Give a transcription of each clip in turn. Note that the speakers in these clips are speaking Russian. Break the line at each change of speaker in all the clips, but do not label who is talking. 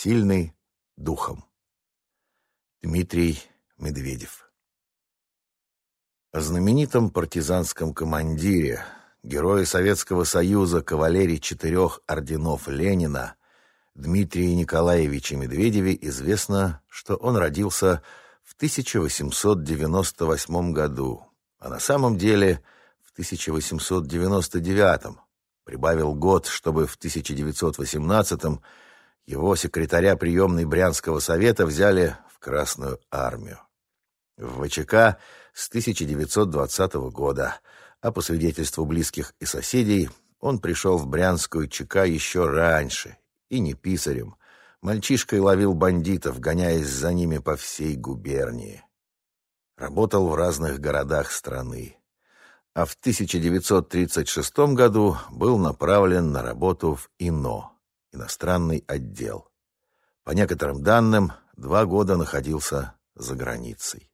Сильный духом. Дмитрий Медведев. О знаменитом партизанском командире, герое Советского Союза, кавалерии четырех орденов Ленина, Дмитрии Николаевиче Медведеве известно, что он родился в 1898 году, а на самом деле в 1899 прибавил год, чтобы в 1918 его секретаря приемной Брянского совета взяли в Красную армию. В ВЧК с 1920 года, а по свидетельству близких и соседей, он пришел в Брянскую ЧК еще раньше, и не писарем. Мальчишкой ловил бандитов, гоняясь за ними по всей губернии. Работал в разных городах страны. А в 1936 году был направлен на работу в ИНО иностранный отдел. По некоторым данным, два года находился за границей.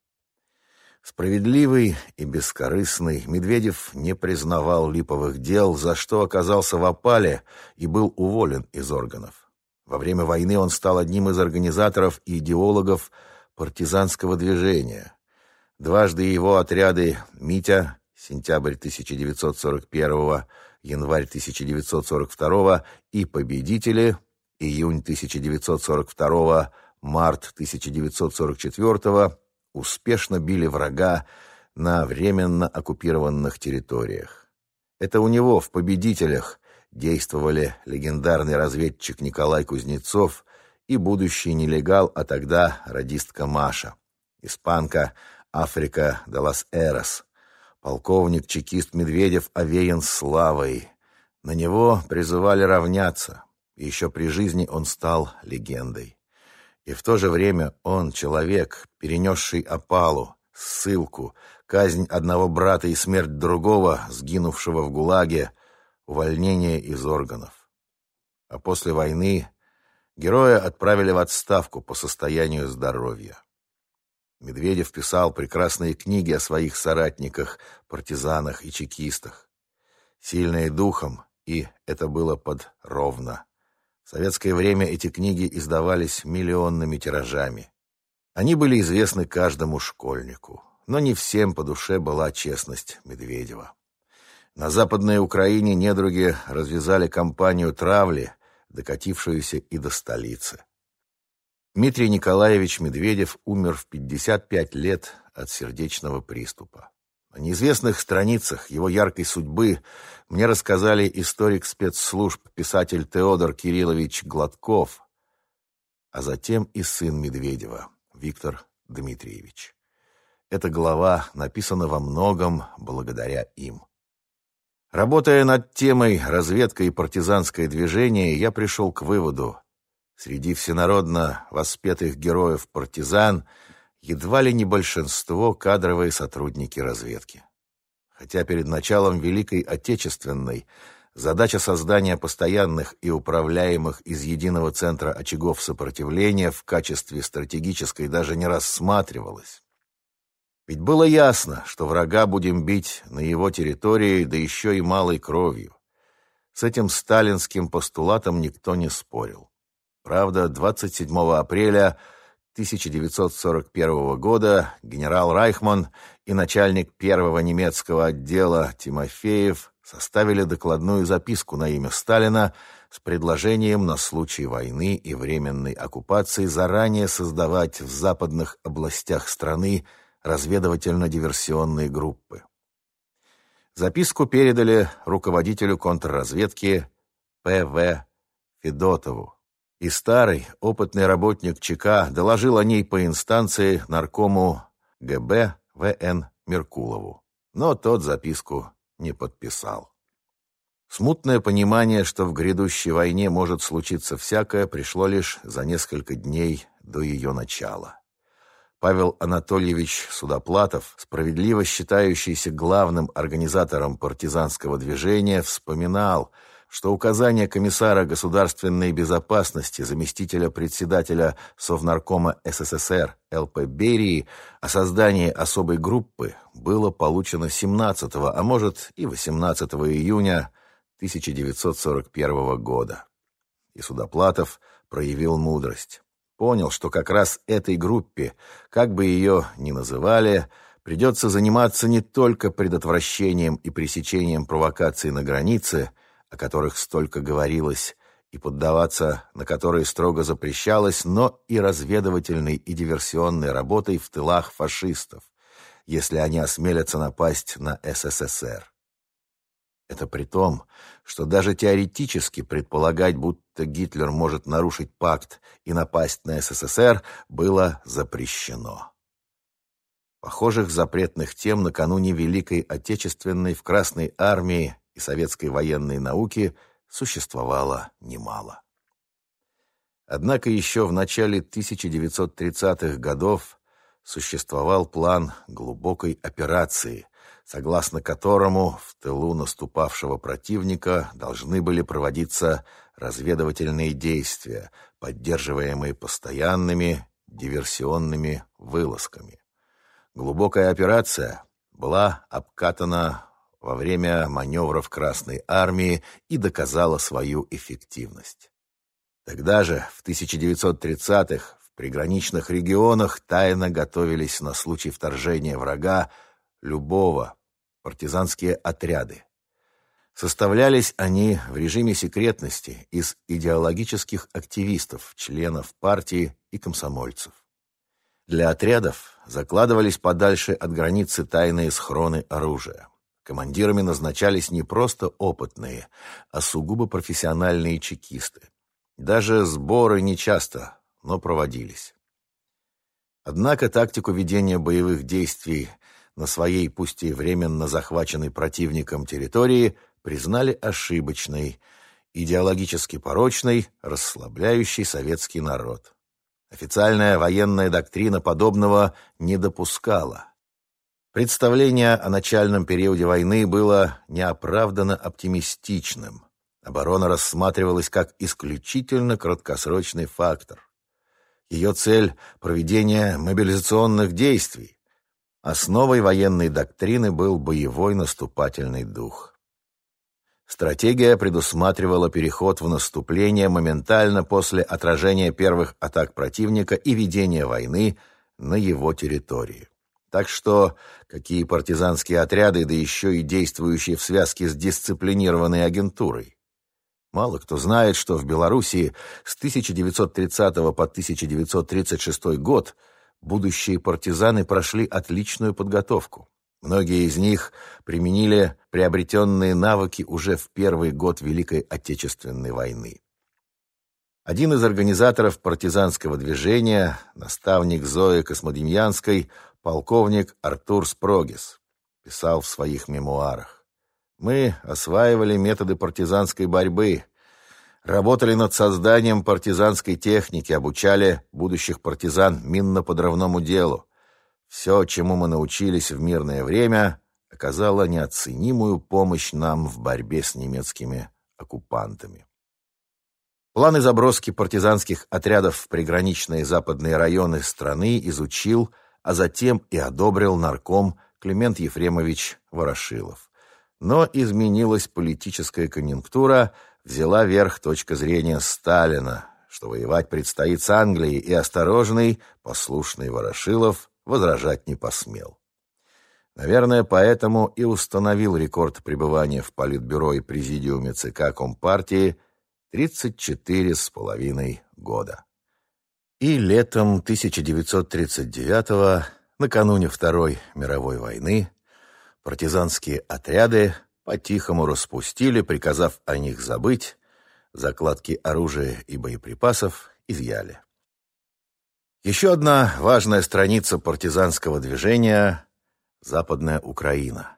Справедливый и бескорыстный, Медведев не признавал липовых дел, за что оказался в опале и был уволен из органов. Во время войны он стал одним из организаторов и идеологов партизанского движения. Дважды его отряды «Митя» сентябрь 1941 январь 1942 и победители, июнь 1942, март 1944 успешно били врага на временно оккупированных территориях. Это у него в «Победителях» действовали легендарный разведчик Николай Кузнецов и будущий нелегал, а тогда радистка Маша, испанка Африка де лас Эрос, Полковник-чекист Медведев овеян славой. На него призывали равняться. Еще при жизни он стал легендой. И в то же время он человек, перенесший опалу, ссылку, казнь одного брата и смерть другого, сгинувшего в ГУЛАГе, увольнение из органов. А после войны героя отправили в отставку по состоянию здоровья. Медведев писал прекрасные книги о своих соратниках, партизанах и чекистах. Сильные духом, и это было под ровно. В советское время эти книги издавались миллионными тиражами. Они были известны каждому школьнику, но не всем по душе была честность Медведева. На Западной Украине недруги развязали кампанию травли, докатившуюся и до столицы. Дмитрий Николаевич Медведев умер в 55 лет от сердечного приступа. О неизвестных страницах его яркой судьбы мне рассказали историк спецслужб, писатель Теодор Кириллович Гладков, а затем и сын Медведева, Виктор Дмитриевич. Эта глава написана во многом благодаря им. Работая над темой «Разведка и партизанское движение», я пришел к выводу, Среди всенародно воспетых героев-партизан едва ли не большинство кадровые сотрудники разведки. Хотя перед началом Великой Отечественной задача создания постоянных и управляемых из единого центра очагов сопротивления в качестве стратегической даже не рассматривалась. Ведь было ясно, что врага будем бить на его территории, да еще и малой кровью. С этим сталинским постулатом никто не спорил. Правда, 27 апреля 1941 года генерал Райхман и начальник первого немецкого отдела Тимофеев составили докладную записку на имя Сталина с предложением на случай войны и временной оккупации заранее создавать в западных областях страны разведывательно-диверсионные группы. Записку передали руководителю контрразведки П.В. Федотову и старый, опытный работник ЧК доложил о ней по инстанции наркому ГБ В.Н. Меркулову. Но тот записку не подписал. Смутное понимание, что в грядущей войне может случиться всякое, пришло лишь за несколько дней до ее начала. Павел Анатольевич Судоплатов, справедливо считающийся главным организатором партизанского движения, вспоминал – что указание комиссара государственной безопасности, заместителя председателя Совнаркома СССР Л.П. Берии о создании особой группы было получено 17, а может и 18 июня 1941 года. И Судоплатов проявил мудрость. Понял, что как раз этой группе, как бы ее ни называли, придется заниматься не только предотвращением и пресечением провокаций на границе, о которых столько говорилось, и поддаваться на которые строго запрещалось, но и разведывательной и диверсионной работой в тылах фашистов, если они осмелятся напасть на СССР. Это при том, что даже теоретически предполагать, будто Гитлер может нарушить пакт и напасть на СССР, было запрещено. Похожих запретных тем накануне Великой Отечественной в Красной Армии и советской военной науке существовало немало. Однако еще в начале 1930-х годов существовал план глубокой операции, согласно которому в тылу наступавшего противника должны были проводиться разведывательные действия, поддерживаемые постоянными диверсионными вылазками. Глубокая операция была обкатана во время маневров Красной Армии и доказала свою эффективность. Тогда же, в 1930-х, в приграничных регионах тайно готовились на случай вторжения врага любого партизанские отряды. Составлялись они в режиме секретности из идеологических активистов, членов партии и комсомольцев. Для отрядов закладывались подальше от границы тайные схроны оружия. Командирами назначались не просто опытные, а сугубо профессиональные чекисты. Даже сборы нечасто, но проводились. Однако тактику ведения боевых действий на своей, пусть и временно захваченной противником территории, признали ошибочной, идеологически порочной, расслабляющей советский народ. Официальная военная доктрина подобного не допускала. Представление о начальном периоде войны было неоправданно оптимистичным. Оборона рассматривалась как исключительно краткосрочный фактор. Ее цель – проведение мобилизационных действий. Основой военной доктрины был боевой наступательный дух. Стратегия предусматривала переход в наступление моментально после отражения первых атак противника и ведения войны на его территории. Так что какие партизанские отряды, да еще и действующие в связке с дисциплинированной агентурой? Мало кто знает, что в Белоруссии с 1930 по 1936 год будущие партизаны прошли отличную подготовку. Многие из них применили приобретенные навыки уже в первый год Великой Отечественной войны. Один из организаторов партизанского движения, наставник Зои Космодемьянской, полковник Артур Спрогис писал в своих мемуарах. «Мы осваивали методы партизанской борьбы, работали над созданием партизанской техники, обучали будущих партизан минно-подрывному делу. Все, чему мы научились в мирное время, оказало неоценимую помощь нам в борьбе с немецкими оккупантами». Планы заброски партизанских отрядов в приграничные западные районы страны изучил а затем и одобрил нарком Климент Ефремович Ворошилов. Но изменилась политическая конъюнктура, взяла верх точка зрения Сталина, что воевать предстоит с Англией, и осторожный, послушный Ворошилов возражать не посмел. Наверное, поэтому и установил рекорд пребывания в Политбюро и Президиуме ЦК Компартии 34 с половиной года. И летом 1939-го, накануне Второй мировой войны, партизанские отряды по-тихому распустили, приказав о них забыть, закладки оружия и боеприпасов изъяли. Еще одна важная страница партизанского движения — Западная Украина.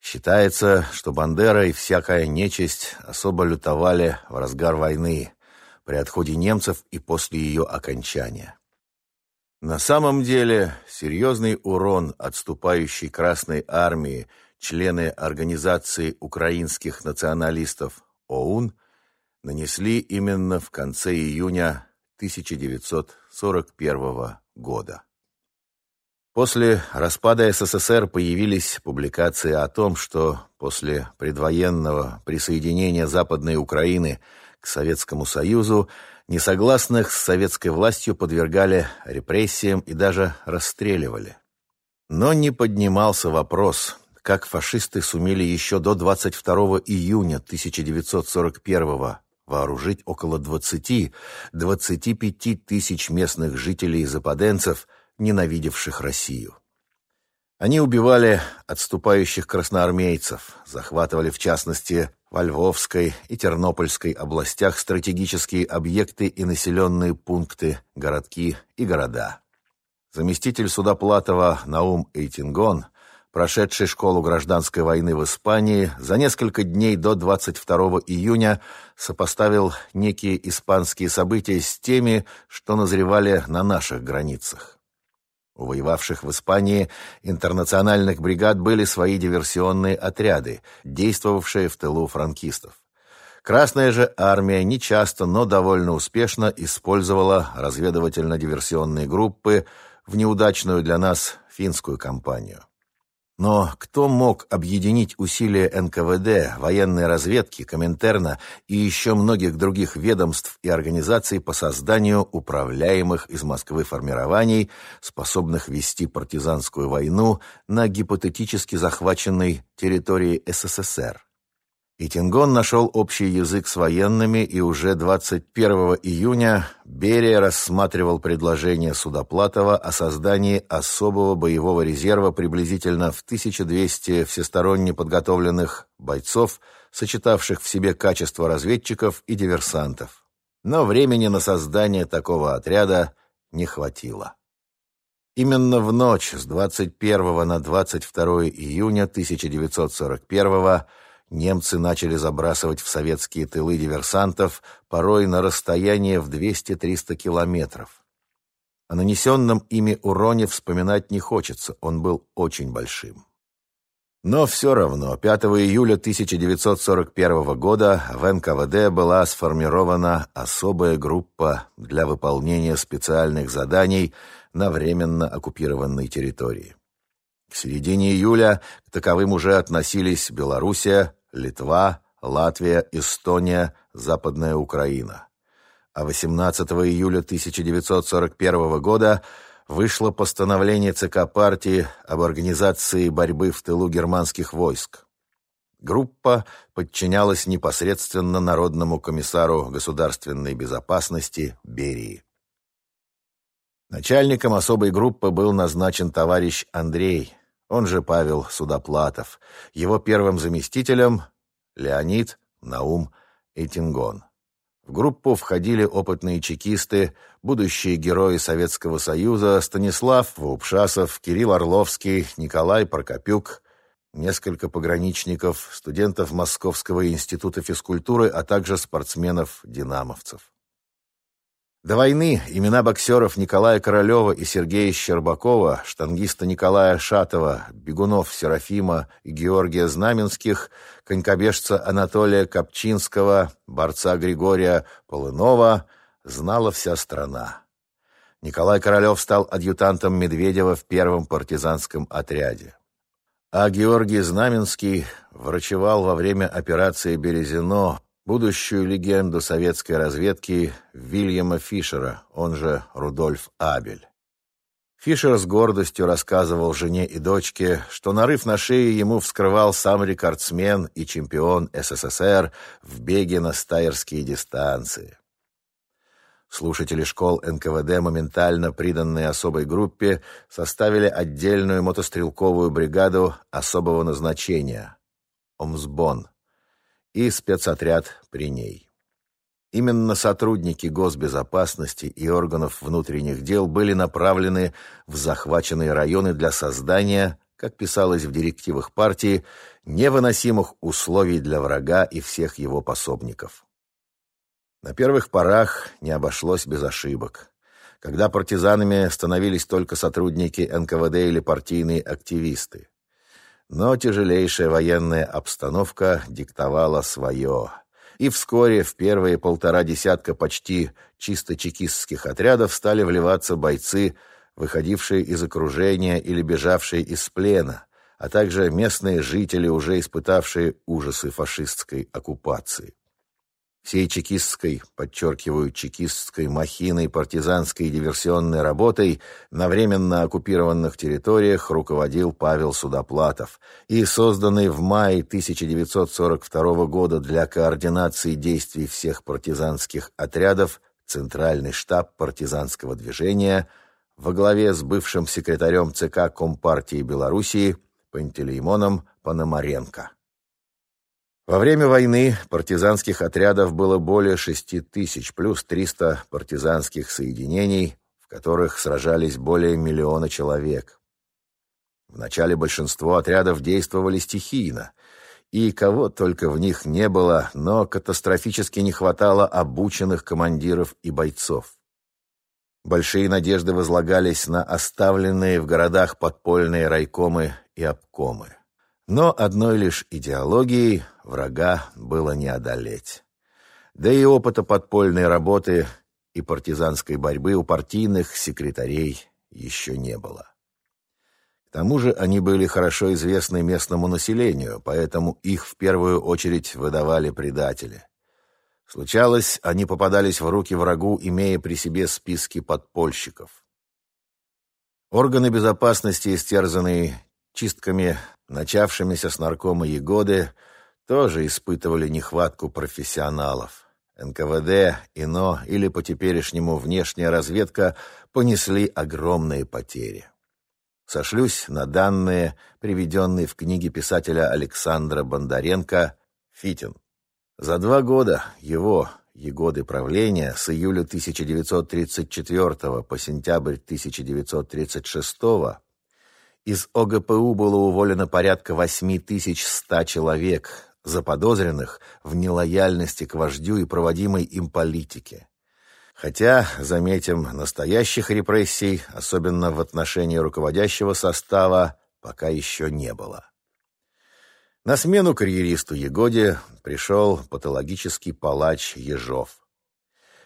Считается, что Бандера и всякая нечисть особо лютовали в разгар войны, при отходе немцев и после ее окончания. На самом деле, серьезный урон отступающей Красной Армии члены Организации украинских националистов ОУН нанесли именно в конце июня 1941 года. После распада СССР появились публикации о том, что после предвоенного присоединения Западной Украины – к Советскому Союзу Несогласных с советской властью подвергали репрессиям и даже расстреливали. Но не поднимался вопрос, как фашисты сумели еще до 22 июня 1941 вооружить около 20-25 тысяч местных жителей западенцев, ненавидевших Россию. Они убивали отступающих красноармейцев, захватывали в частности во Львовской и Тернопольской областях стратегические объекты и населенные пункты, городки и города. Заместитель Судоплатова Наум Эйтингон, прошедший школу гражданской войны в Испании, за несколько дней до 22 июня сопоставил некие испанские события с теми, что назревали на наших границах. У воевавших в Испании интернациональных бригад были свои диверсионные отряды, действовавшие в тылу франкистов. Красная же армия нечасто, но довольно успешно использовала разведывательно-диверсионные группы в неудачную для нас финскую кампанию. Но кто мог объединить усилия НКВД, военной разведки, Коминтерна и еще многих других ведомств и организаций по созданию управляемых из Москвы формирований, способных вести партизанскую войну на гипотетически захваченной территории СССР? И Тингон нашел общий язык с военными, и уже 21 июня Берия рассматривал предложение Судоплатова о создании особого боевого резерва приблизительно в 1200 всесторонне подготовленных бойцов, сочетавших в себе качество разведчиков и диверсантов. Но времени на создание такого отряда не хватило. Именно в ночь с 21 на 22 июня 1941 года немцы начали забрасывать в советские тылы диверсантов, порой на расстояние в 200-300 километров. О нанесенном ими уроне вспоминать не хочется, он был очень большим. Но все равно 5 июля 1941 года в НКВД была сформирована особая группа для выполнения специальных заданий на временно оккупированной территории. К середине июля к таковым уже относились Белоруссия, Литва, Латвия, Эстония, Западная Украина. А 18 июля 1941 года вышло постановление ЦК партии об организации борьбы в тылу германских войск. Группа подчинялась непосредственно Народному комиссару государственной безопасности Берии. Начальником особой группы был назначен товарищ Андрей, он же Павел Судоплатов, его первым заместителем Леонид Наум Этингон. В группу входили опытные чекисты, будущие герои Советского Союза Станислав Вупшасов, Кирилл Орловский, Николай Прокопюк, несколько пограничников, студентов Московского института физкультуры, а также спортсменов-динамовцев. До войны имена боксеров Николая Королева и Сергея Щербакова, штангиста Николая Шатова, бегунов Серафима и Георгия Знаменских, конькобежца Анатолия Копчинского, борца Григория Полынова знала вся страна. Николай Королев стал адъютантом Медведева в первом партизанском отряде. А Георгий Знаменский врачевал во время операции «Березино» будущую легенду советской разведки Вильяма Фишера, он же Рудольф Абель. Фишер с гордостью рассказывал жене и дочке, что нарыв на шее ему вскрывал сам рекордсмен и чемпион СССР в беге на стайерские дистанции. Слушатели школ НКВД, моментально приданные особой группе, составили отдельную мотострелковую бригаду особого назначения – Омсбон – и спецотряд при ней. Именно сотрудники госбезопасности и органов внутренних дел были направлены в захваченные районы для создания, как писалось в директивах партии, невыносимых условий для врага и всех его пособников. На первых порах не обошлось без ошибок. Когда партизанами становились только сотрудники НКВД или партийные активисты. Но тяжелейшая военная обстановка диктовала свое. И вскоре в первые полтора десятка почти чисто чекистских отрядов стали вливаться бойцы, выходившие из окружения или бежавшие из плена, а также местные жители, уже испытавшие ужасы фашистской оккупации. Всей чекистской, подчеркиваю, чекистской махиной партизанской диверсионной работой на временно оккупированных территориях руководил Павел Судоплатов и созданный в мае 1942 года для координации действий всех партизанских отрядов Центральный штаб партизанского движения во главе с бывшим секретарем ЦК Компартии Белоруссии Пантелеймоном Пономаренко. Во время войны партизанских отрядов было более шести тысяч, плюс триста партизанских соединений, в которых сражались более миллиона человек. Вначале большинство отрядов действовали стихийно, и кого только в них не было, но катастрофически не хватало обученных командиров и бойцов. Большие надежды возлагались на оставленные в городах подпольные райкомы и обкомы. Но одной лишь идеологией врага было не одолеть. Да и опыта подпольной работы и партизанской борьбы у партийных секретарей еще не было. К тому же они были хорошо известны местному населению, поэтому их в первую очередь выдавали предатели. Случалось, они попадались в руки врагу, имея при себе списки подпольщиков. Органы безопасности, истерзанные чистками начавшимися с наркома Егоды, тоже испытывали нехватку профессионалов. НКВД, ИНО или по-теперешнему внешняя разведка понесли огромные потери. Сошлюсь на данные, приведенные в книге писателя Александра Бондаренко «Фитин». За два года его, Егоды правления, с июля 1934 по сентябрь 1936 из ОГПУ было уволено порядка 8100 человек, заподозренных в нелояльности к вождю и проводимой им политике. Хотя, заметим, настоящих репрессий, особенно в отношении руководящего состава, пока еще не было. На смену карьеристу Егоде пришел патологический палач Ежов.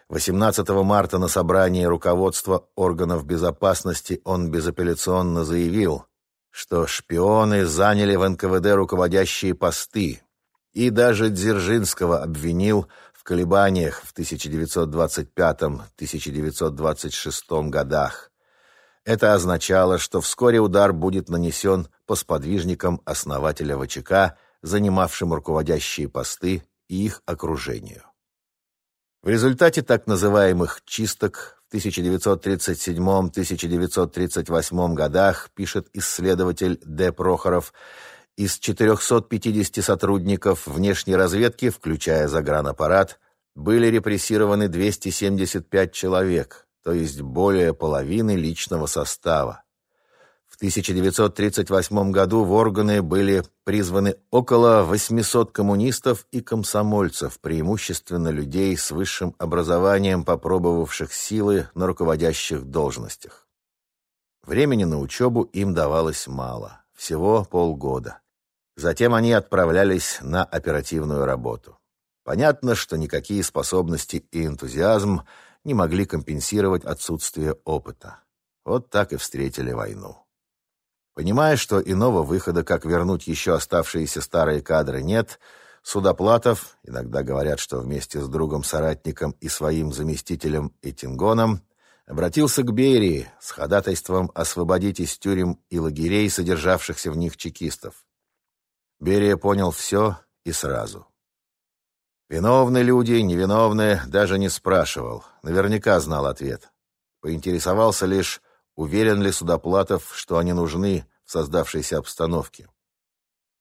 18 марта на собрании руководства органов безопасности он безапелляционно заявил, что шпионы заняли в НКВД руководящие посты, и даже Дзержинского обвинил в колебаниях в 1925-1926 годах. Это означало, что вскоре удар будет нанесен по сподвижникам основателя ВЧК, занимавшим руководящие посты и их окружению. В результате так называемых «чисток» в 1937-1938 годах, пишет исследователь Д. Прохоров, из 450 сотрудников внешней разведки, включая загранаппарат, были репрессированы 275 человек, то есть более половины личного состава. В 1938 году в органы были призваны около 800 коммунистов и комсомольцев, преимущественно людей с высшим образованием, попробовавших силы на руководящих должностях. Времени на учебу им давалось мало, всего полгода. Затем они отправлялись на оперативную работу. Понятно, что никакие способности и энтузиазм не могли компенсировать отсутствие опыта. Вот так и встретили войну. Понимая, что иного выхода, как вернуть еще оставшиеся старые кадры, нет, Судоплатов, иногда говорят, что вместе с другом-соратником и своим заместителем Этингоном, обратился к Берии с ходатайством освободить из тюрем и лагерей, содержавшихся в них чекистов. Берия понял все и сразу. Виновны люди, невиновные, даже не спрашивал. Наверняка знал ответ. Поинтересовался лишь, Уверен ли Судоплатов, что они нужны в создавшейся обстановке?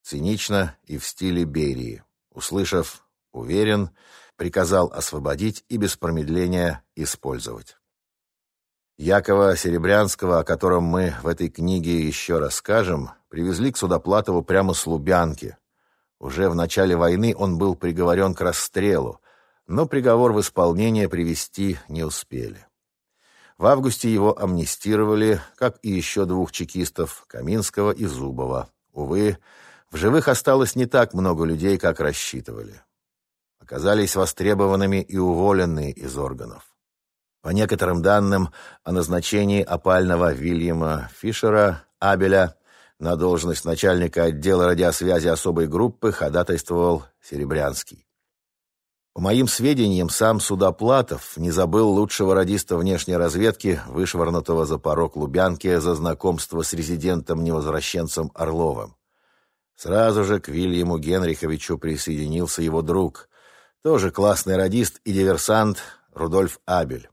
Цинично и в стиле Берии. Услышав «уверен», приказал освободить и без промедления использовать. Якова Серебрянского, о котором мы в этой книге еще расскажем, привезли к Судоплатову прямо с Лубянки. Уже в начале войны он был приговорен к расстрелу, но приговор в исполнение привести не успели. В августе его амнистировали, как и еще двух чекистов, Каминского и Зубова. Увы, в живых осталось не так много людей, как рассчитывали. Оказались востребованными и уволенные из органов. По некоторым данным, о назначении опального Вильяма Фишера Абеля на должность начальника отдела радиосвязи особой группы ходатайствовал Серебрянский. По моим сведениям, сам Судоплатов не забыл лучшего радиста внешней разведки, вышвырнутого за порог Лубянки за знакомство с резидентом-невозвращенцем Орловым. Сразу же к Вильяму Генриховичу присоединился его друг, тоже классный радист и диверсант Рудольф Абель,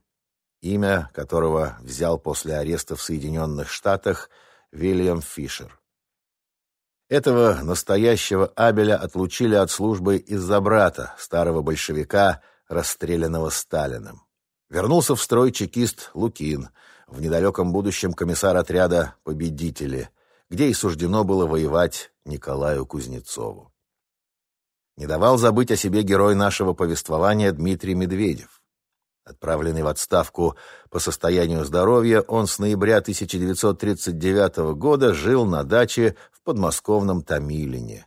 имя которого взял после ареста в Соединенных Штатах Вильям Фишер. Этого настоящего Абеля отлучили от службы из-за брата, старого большевика, расстрелянного Сталиным. Вернулся в строй чекист Лукин, в недалеком будущем комиссар отряда «Победители», где и суждено было воевать Николаю Кузнецову. Не давал забыть о себе герой нашего повествования Дмитрий Медведев. Отправленный в отставку по состоянию здоровья, он с ноября 1939 года жил на даче в подмосковном Томилине.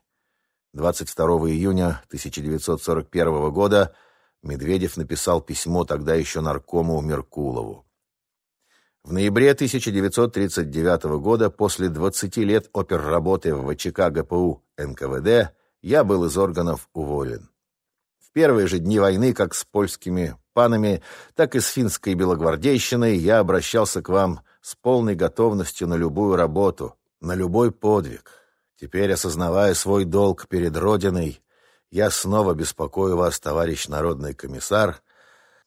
22 июня 1941 года Медведев написал письмо тогда еще наркому Меркулову. В ноябре 1939 года, после 20 лет оперработы в ВЧК ГПУ НКВД, я был из органов уволен. В первые же дни войны, как с польскими панами, так и с финской белогвардейщиной, я обращался к вам с полной готовностью на любую работу, на любой подвиг. Теперь, осознавая свой долг перед Родиной, я снова беспокою вас, товарищ народный комиссар,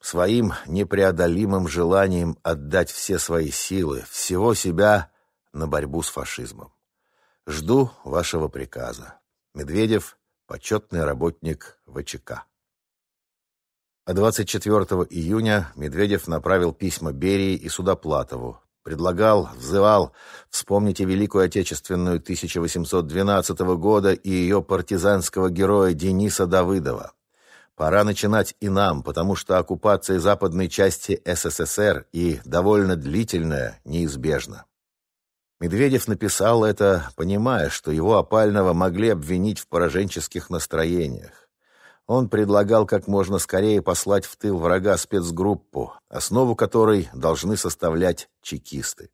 своим непреодолимым желанием отдать все свои силы, всего себя на борьбу с фашизмом. Жду вашего приказа. Медведев, почетный работник ВЧК. А 24 июня Медведев направил письма Берии и Судоплатову. Предлагал, взывал, вспомните Великую Отечественную 1812 года и ее партизанского героя Дениса Давыдова. Пора начинать и нам, потому что оккупация западной части СССР и довольно длительная неизбежна. Медведев написал это, понимая, что его опального могли обвинить в пораженческих настроениях. Он предлагал как можно скорее послать в тыл врага спецгруппу, основу которой должны составлять чекисты.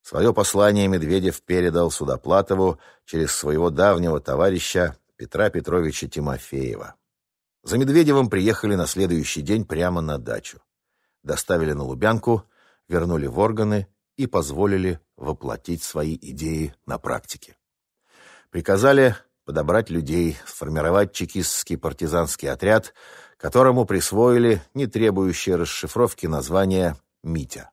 Свое послание Медведев передал Судоплатову через своего давнего товарища Петра Петровича Тимофеева. За Медведевым приехали на следующий день прямо на дачу. Доставили на Лубянку, вернули в органы и позволили воплотить свои идеи на практике. Приказали подобрать людей, сформировать чекистский партизанский отряд, которому присвоили не требующее расшифровки название «Митя».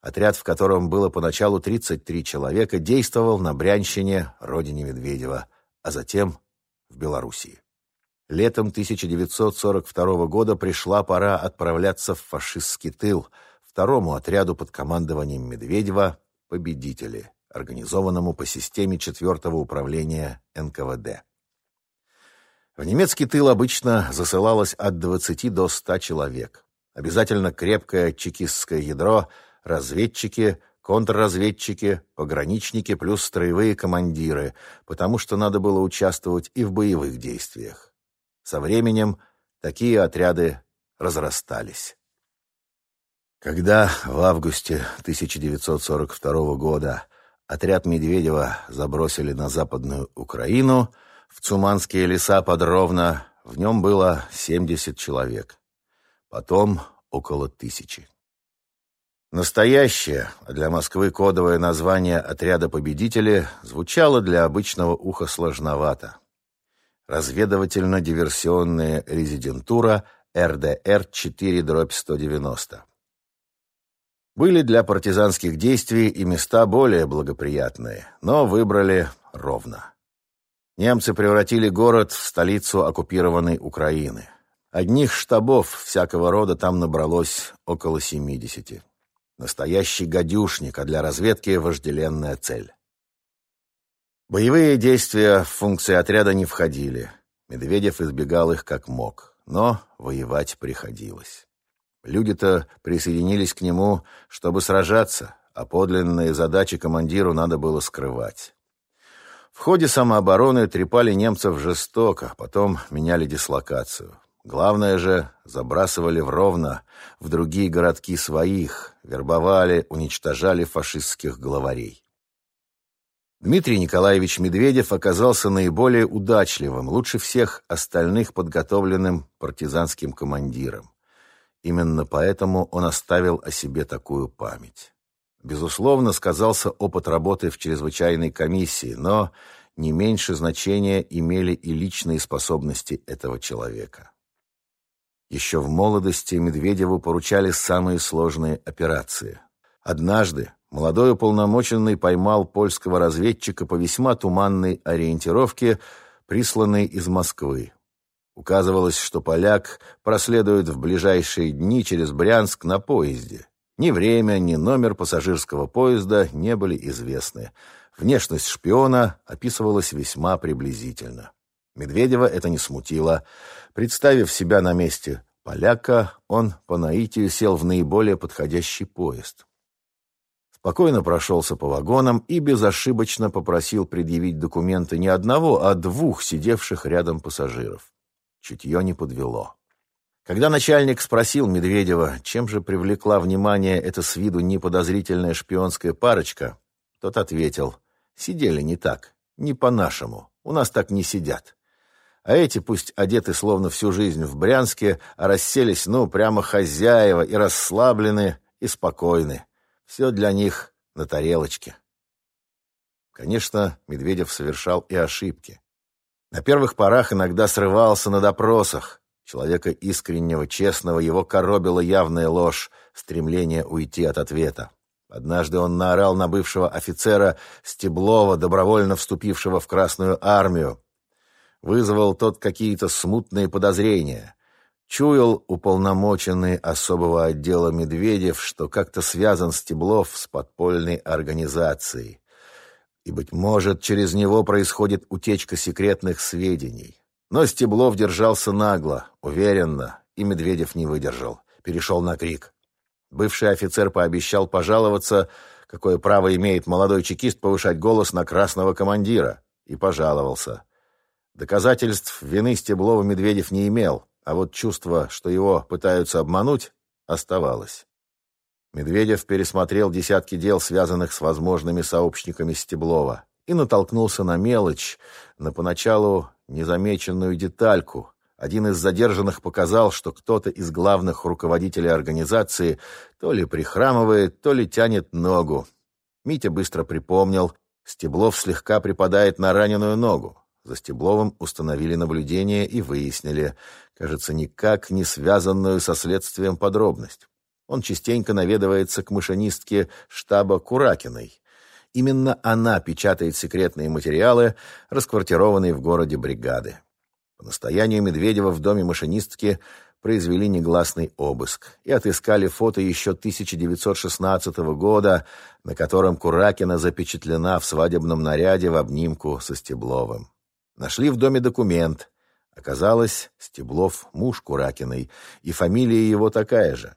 Отряд, в котором было поначалу 33 человека, действовал на Брянщине, родине Медведева, а затем в Белоруссии. Летом 1942 года пришла пора отправляться в фашистский тыл – второму отряду под командованием Медведева «Победители», организованному по системе четвертого управления НКВД. В немецкий тыл обычно засылалось от 20 до 100 человек. Обязательно крепкое чекистское ядро, разведчики, контрразведчики, пограничники плюс строевые командиры, потому что надо было участвовать и в боевых действиях. Со временем такие отряды разрастались. Когда в августе 1942 года отряд Медведева забросили на Западную Украину, в Цуманские леса под Ровно, в нем было 70 человек. Потом около тысячи. Настоящее, для Москвы кодовое название отряда «Победители» звучало для обычного уха сложновато. Разведывательно-диверсионная резидентура РДР-4-190. Были для партизанских действий и места более благоприятные, но выбрали ровно. Немцы превратили город в столицу оккупированной Украины. Одних штабов всякого рода там набралось около 70. Настоящий гадюшник, а для разведки вожделенная цель. Боевые действия в функции отряда не входили. Медведев избегал их как мог, но воевать приходилось. Люди-то присоединились к нему, чтобы сражаться, а подлинные задачи командиру надо было скрывать. В ходе самообороны трепали немцев жестоко, потом меняли дислокацию. Главное же, забрасывали в Ровно, в другие городки своих, вербовали, уничтожали фашистских главарей. Дмитрий Николаевич Медведев оказался наиболее удачливым, лучше всех остальных подготовленным партизанским командиром. Именно поэтому он оставил о себе такую память. Безусловно, сказался опыт работы в чрезвычайной комиссии, но не меньше значения имели и личные способности этого человека. Еще в молодости Медведеву поручали самые сложные операции. Однажды молодой уполномоченный поймал польского разведчика по весьма туманной ориентировке, присланной из Москвы. Указывалось, что поляк проследует в ближайшие дни через Брянск на поезде. Ни время, ни номер пассажирского поезда не были известны. Внешность шпиона описывалась весьма приблизительно. Медведева это не смутило. Представив себя на месте поляка, он по наитию сел в наиболее подходящий поезд спокойно прошелся по вагонам и безошибочно попросил предъявить документы не одного, а двух сидевших рядом пассажиров. Чутье не подвело. Когда начальник спросил Медведева, чем же привлекла внимание эта с виду неподозрительная шпионская парочка, тот ответил, «Сидели не так, не по-нашему, у нас так не сидят. А эти пусть одеты словно всю жизнь в Брянске, а расселись, ну, прямо хозяева и расслаблены, и спокойны. Все для них на тарелочке. Конечно, Медведев совершал и ошибки. На первых порах иногда срывался на допросах. Человека искреннего, честного его коробила явная ложь, стремление уйти от ответа. Однажды он наорал на бывшего офицера Стеблова, добровольно вступившего в Красную армию. Вызвал тот какие-то смутные подозрения. Чуял уполномоченный особого отдела Медведев, что как-то связан Стеблов с подпольной организацией. И, быть может, через него происходит утечка секретных сведений. Но Стеблов держался нагло, уверенно, и Медведев не выдержал. Перешел на крик. Бывший офицер пообещал пожаловаться, какое право имеет молодой чекист повышать голос на красного командира, и пожаловался. Доказательств вины Стеблова Медведев не имел, а вот чувство, что его пытаются обмануть, оставалось. Медведев пересмотрел десятки дел, связанных с возможными сообщниками Стеблова, и натолкнулся на мелочь, на поначалу незамеченную детальку. Один из задержанных показал, что кто-то из главных руководителей организации то ли прихрамывает, то ли тянет ногу. Митя быстро припомнил, Стеблов слегка припадает на раненую ногу. За Стебловым установили наблюдение и выяснили, кажется, никак не связанную со следствием подробность. Он частенько наведывается к машинистке штаба Куракиной. Именно она печатает секретные материалы, расквартированные в городе бригады. По настоянию Медведева в доме машинистки произвели негласный обыск и отыскали фото еще 1916 года, на котором Куракина запечатлена в свадебном наряде в обнимку со Стебловым. Нашли в доме документ. Оказалось, Стеблов — муж Куракиной, и фамилия его такая же.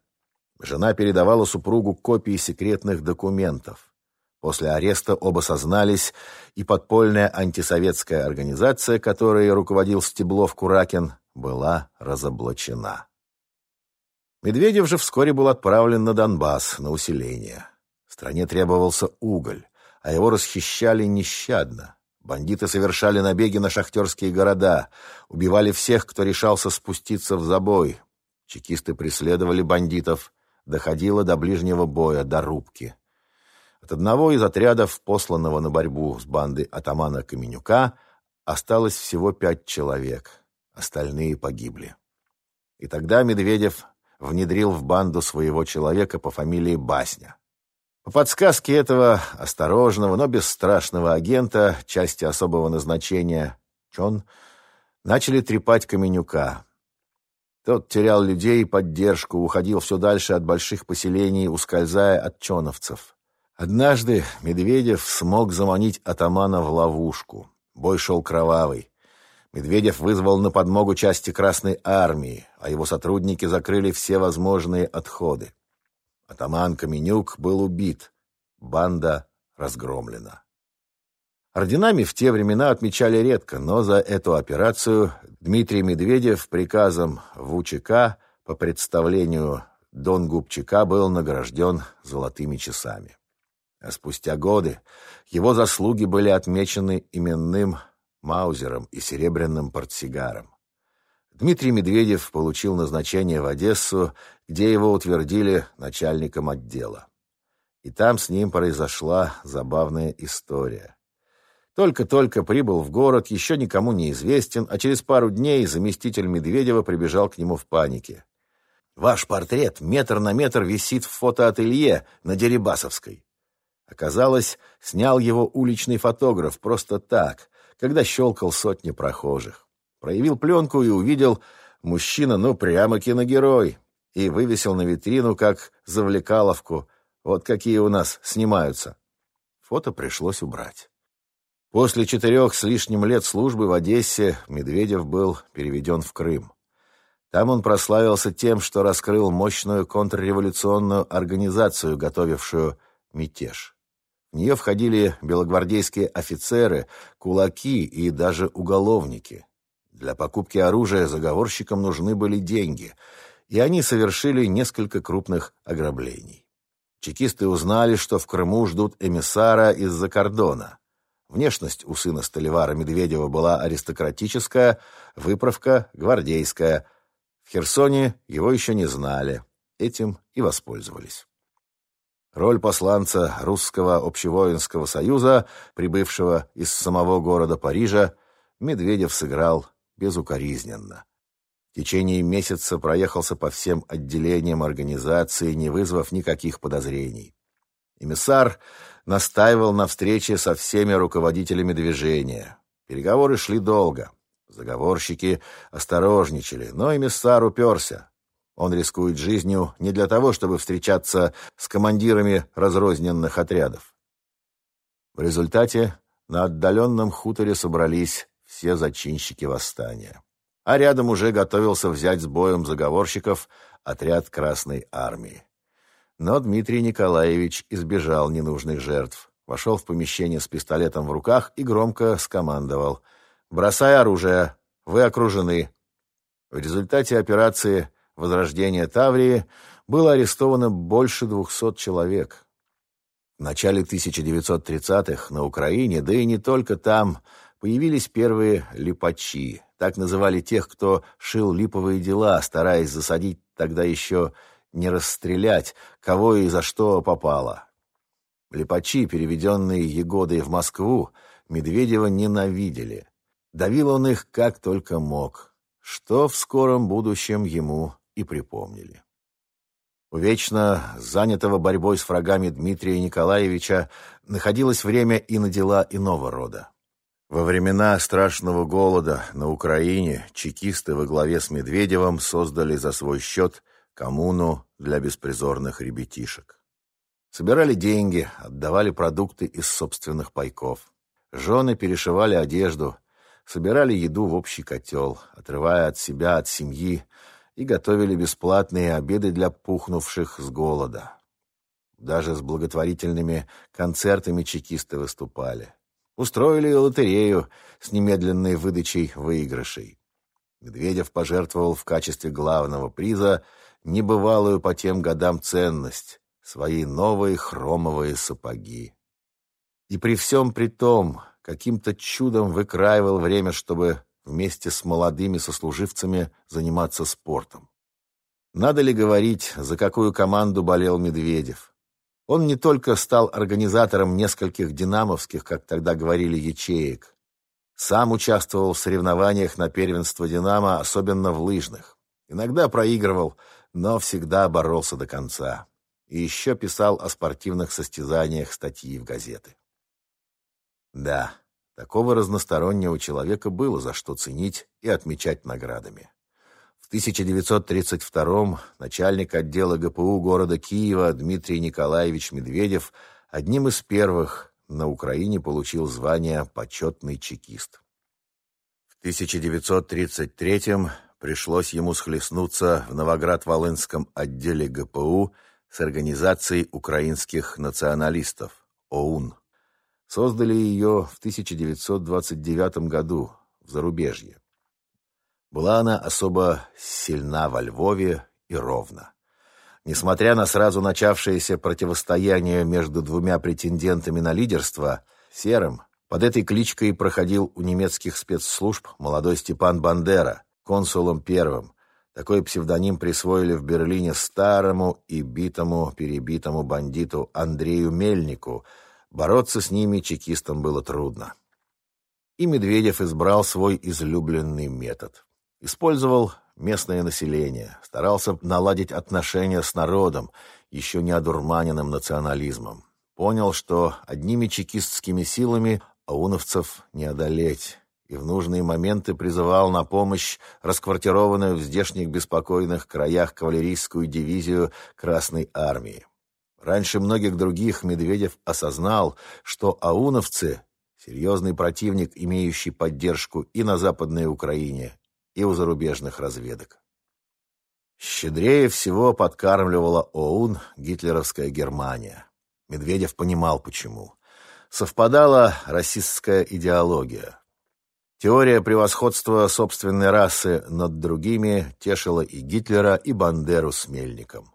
Жена передавала супругу копии секретных документов. После ареста оба сознались, и подпольная антисоветская организация, которой руководил Стеблов-Куракин, была разоблачена. Медведев же вскоре был отправлен на Донбасс на усиление. Стране требовался уголь, а его расхищали нещадно. Бандиты совершали набеги на шахтерские города, убивали всех, кто решался спуститься в забой. Чекисты преследовали бандитов, доходило до ближнего боя, до рубки. От одного из отрядов, посланного на борьбу с бандой атамана Каменюка, осталось всего пять человек, остальные погибли. И тогда Медведев внедрил в банду своего человека по фамилии Басня. По подсказке этого осторожного, но бесстрашного агента части особого назначения Чон начали трепать Каменюка. Тот терял людей и поддержку, уходил все дальше от больших поселений, ускользая от чоновцев. Однажды Медведев смог заманить атамана в ловушку. Бой шел кровавый. Медведев вызвал на подмогу части Красной Армии, а его сотрудники закрыли все возможные отходы. Атаман Каменюк был убит. Банда разгромлена. Орденами в те времена отмечали редко, но за эту операцию Дмитрий Медведев приказом в УЧК по представлению Дон Губчака был награжден золотыми часами. а спустя годы его заслуги были отмечены именным маузером и серебряным портсигаром. Дмитрий Медведев получил назначение в Одессу, где его утвердили начальником отдела. И там с ним произошла забавная история. Только-только прибыл в город, еще никому не известен, а через пару дней заместитель Медведева прибежал к нему в панике. «Ваш портрет метр на метр висит в фотоателье на Дерибасовской». Оказалось, снял его уличный фотограф просто так, когда щелкал сотни прохожих. Проявил пленку и увидел мужчина, ну, прямо киногерой, и вывесил на витрину, как завлекаловку. Вот какие у нас снимаются. Фото пришлось убрать. После четырех с лишним лет службы в Одессе Медведев был переведен в Крым. Там он прославился тем, что раскрыл мощную контрреволюционную организацию, готовившую мятеж. В нее входили белогвардейские офицеры, кулаки и даже уголовники. Для покупки оружия заговорщикам нужны были деньги, и они совершили несколько крупных ограблений. Чекисты узнали, что в Крыму ждут эмиссара из-за кордона. Внешность у сына Столивара Медведева была аристократическая, выправка гвардейская. В Херсоне его еще не знали. Этим и воспользовались. Роль посланца Русского общевоинского союза, прибывшего из самого города Парижа, Медведев сыграл безукоризненно. В течение месяца проехался по всем отделениям организации, не вызвав никаких подозрений. Эмиссар настаивал на встрече со всеми руководителями движения. Переговоры шли долго. Заговорщики осторожничали, но эмиссар уперся. Он рискует жизнью не для того, чтобы встречаться с командирами разрозненных отрядов. В результате на отдаленном хуторе собрались все зачинщики восстания. А рядом уже готовился взять с боем заговорщиков отряд Красной Армии. Но Дмитрий Николаевич избежал ненужных жертв. Вошел в помещение с пистолетом в руках и громко скомандовал. «Бросай оружие! Вы окружены!» В результате операции «Возрождение Таврии» было арестовано больше двухсот человек. В начале 1930-х на Украине, да и не только там, появились первые липачи. Так называли тех, кто шил липовые дела, стараясь засадить тогда еще не расстрелять, кого и за что попало. Лепачи, переведенные Егодой в Москву, Медведева ненавидели. Давил он их как только мог, что в скором будущем ему и припомнили. У вечно занятого борьбой с врагами Дмитрия Николаевича находилось время и на дела иного рода. Во времена страшного голода на Украине чекисты во главе с Медведевым создали за свой счет коммуну для беспризорных ребятишек. Собирали деньги, отдавали продукты из собственных пайков. Жены перешивали одежду, собирали еду в общий котел, отрывая от себя, от семьи, и готовили бесплатные обеды для пухнувших с голода. Даже с благотворительными концертами чекисты выступали. Устроили лотерею с немедленной выдачей выигрышей. Медведев пожертвовал в качестве главного приза небывалую по тем годам ценность — свои новые хромовые сапоги. И при всем при том, каким-то чудом выкраивал время, чтобы вместе с молодыми сослуживцами заниматься спортом. Надо ли говорить, за какую команду болел Медведев? Он не только стал организатором нескольких динамовских, как тогда говорили, ячеек. Сам участвовал в соревнованиях на первенство «Динамо», особенно в лыжных. Иногда проигрывал, но всегда боролся до конца. И еще писал о спортивных состязаниях статьи в газеты. Да, такого разностороннего человека было за что ценить и отмечать наградами. В 1932-м начальник отдела ГПУ города Киева Дмитрий Николаевич Медведев одним из первых на Украине получил звание «почетный чекист». В 1933-м пришлось ему схлестнуться в Новоград-Волынском отделе ГПУ с Организацией украинских националистов, ОУН. Создали ее в 1929 году в зарубежье. Была она особо сильна во Львове и ровно. Несмотря на сразу начавшееся противостояние между двумя претендентами на лидерство, Серым, под этой кличкой проходил у немецких спецслужб молодой Степан Бандера, консулом первым. Такой псевдоним присвоили в Берлине старому и битому, перебитому бандиту Андрею Мельнику. Бороться с ними чекистам было трудно. И Медведев избрал свой излюбленный метод. Использовал местное население, старался наладить отношения с народом, еще не одурманенным национализмом. Понял, что одними чекистскими силами ауновцев не одолеть, и в нужные моменты призывал на помощь расквартированную в здешних беспокойных краях кавалерийскую дивизию Красной Армии. Раньше многих других Медведев осознал, что ауновцы — серьезный противник, имеющий поддержку и на Западной Украине, и у зарубежных разведок. Щедрее всего подкармливала ОУН гитлеровская Германия. Медведев понимал, почему. Совпадала расистская идеология. Теория превосходства собственной расы над другими тешила и Гитлера, и Бандеру с Мельником.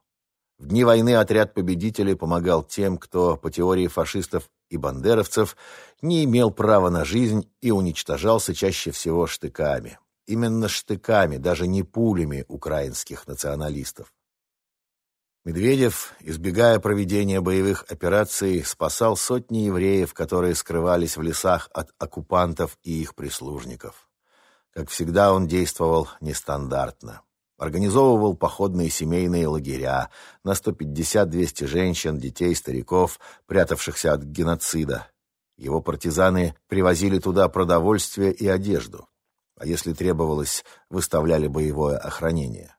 В дни войны отряд победителей помогал тем, кто, по теории фашистов и бандеровцев, не имел права на жизнь и уничтожался чаще всего штыками именно штыками, даже не пулями украинских националистов. Медведев, избегая проведения боевых операций, спасал сотни евреев, которые скрывались в лесах от оккупантов и их прислужников. Как всегда, он действовал нестандартно. Организовывал походные семейные лагеря на 150-200 женщин, детей, стариков, прятавшихся от геноцида. Его партизаны привозили туда продовольствие и одежду а если требовалось, выставляли боевое охранение.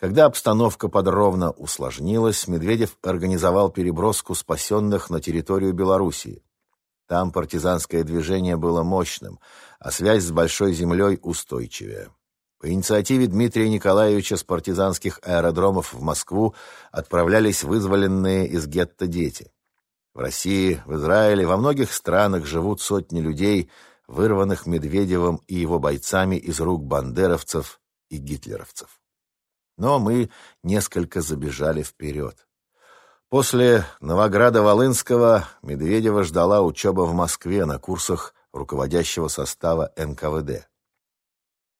Когда обстановка подробно усложнилась, Медведев организовал переброску спасенных на территорию Белоруссии. Там партизанское движение было мощным, а связь с Большой землей устойчивее. По инициативе Дмитрия Николаевича с партизанских аэродромов в Москву отправлялись вызволенные из гетто дети. В России, в Израиле, во многих странах живут сотни людей, вырванных Медведевым и его бойцами из рук бандеровцев и гитлеровцев. Но мы несколько забежали вперед. После Новограда-Волынского Медведева ждала учеба в Москве на курсах руководящего состава НКВД.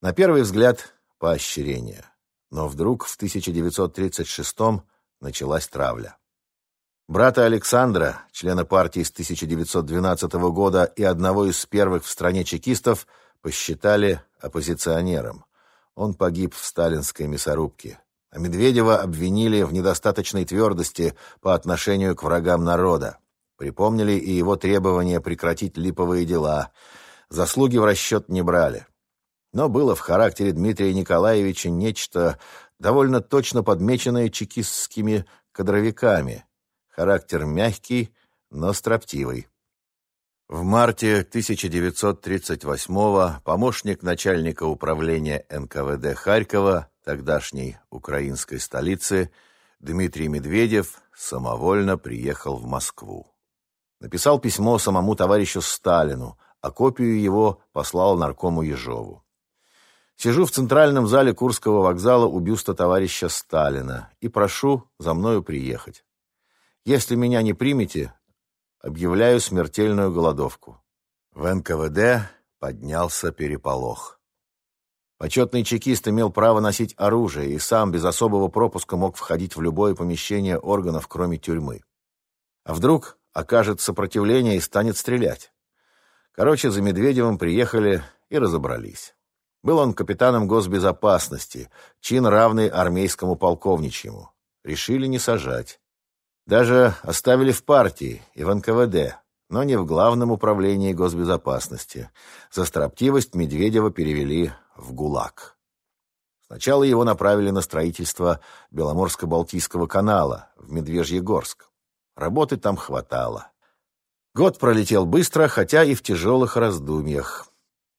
На первый взгляд – поощрение. Но вдруг в 1936-м началась травля. Брата Александра, члена партии с 1912 года и одного из первых в стране чекистов, посчитали оппозиционером. Он погиб в сталинской мясорубке. А Медведева обвинили в недостаточной твердости по отношению к врагам народа. Припомнили и его требования прекратить липовые дела. Заслуги в расчет не брали. Но было в характере Дмитрия Николаевича нечто довольно точно подмеченное чекистскими кадровиками – Характер мягкий, но строптивый. В марте 1938-го помощник начальника управления НКВД Харькова, тогдашней украинской столицы, Дмитрий Медведев самовольно приехал в Москву. Написал письмо самому товарищу Сталину, а копию его послал наркому Ежову. Сижу в центральном зале Курского вокзала у бюста товарища Сталина и прошу за мною приехать. Если меня не примете, объявляю смертельную голодовку. В НКВД поднялся переполох. Почетный чекист имел право носить оружие и сам без особого пропуска мог входить в любое помещение органов, кроме тюрьмы. А вдруг окажет сопротивление и станет стрелять? Короче, за Медведевым приехали и разобрались. Был он капитаном госбезопасности, чин равный армейскому полковничьему. Решили не сажать. Даже оставили в партии и в НКВД, но не в Главном управлении госбезопасности. За строптивость Медведева перевели в ГУЛАГ. Сначала его направили на строительство Беломорско-Балтийского канала в Медвежьегорск. Работы там хватало. Год пролетел быстро, хотя и в тяжелых раздумьях.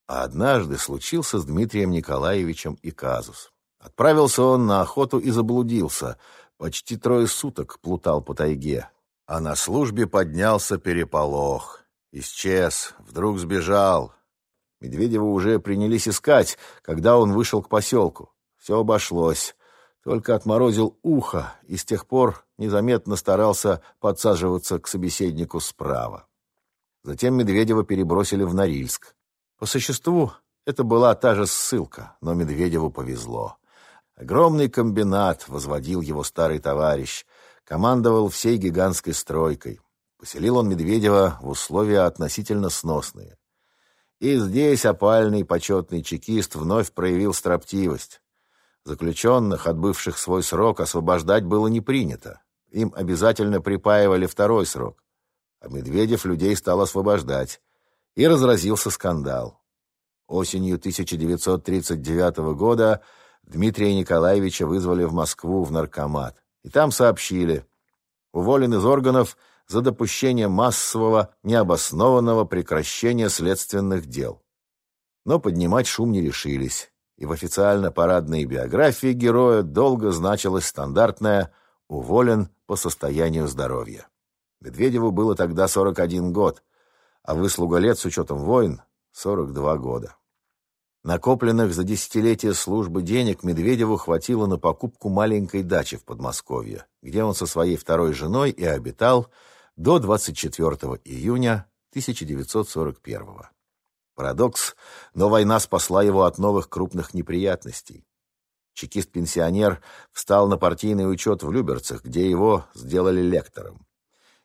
А однажды случился с Дмитрием Николаевичем и казус. Отправился он на охоту и заблудился — Почти трое суток плутал по тайге, а на службе поднялся переполох. Исчез, вдруг сбежал. Медведева уже принялись искать, когда он вышел к поселку. Все обошлось. только отморозил ухо и с тех пор незаметно старался подсаживаться к собеседнику справа. Затем Медведева перебросили в Норильск. По существу, это была та же ссылка, но Медведеву повезло. Огромный комбинат возводил его старый товарищ, командовал всей гигантской стройкой. Поселил он Медведева в условия относительно сносные. И здесь опальный почетный чекист вновь проявил строптивость. Заключенных, отбывших свой срок, освобождать было не принято. Им обязательно припаивали второй срок. А Медведев людей стал освобождать. И разразился скандал. Осенью 1939 года Дмитрия Николаевича вызвали в Москву в наркомат. И там сообщили, уволен из органов за допущение массового, необоснованного прекращения следственных дел. Но поднимать шум не решились и в официально-парадной биографии героя долго значилось стандартное «уволен по состоянию здоровья». Медведеву было тогда 41 год, а выслуга лет с учетом войн — 42 года. Накопленных за десятилетия службы денег Медведеву хватило на покупку маленькой дачи в Подмосковье, где он со своей второй женой и обитал до 24 июня 1941 года. Парадокс, но война спасла его от новых крупных неприятностей. Чекист-пенсионер встал на партийный учет в Люберцах, где его сделали лектором.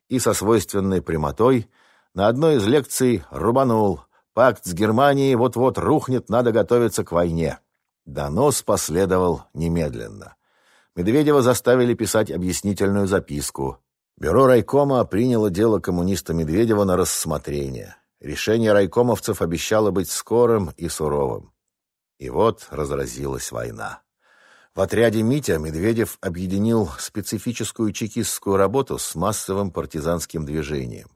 И со свойственной прямотой на одной из лекций рубанул «Пакт с Германией вот-вот рухнет, надо готовиться к войне». Донос последовал немедленно. Медведева заставили писать объяснительную записку. Бюро райкома приняло дело коммуниста Медведева на рассмотрение. Решение райкомовцев обещало быть скорым и суровым. И вот разразилась война. В отряде «Митя» Медведев объединил специфическую чекистскую работу с массовым партизанским движением.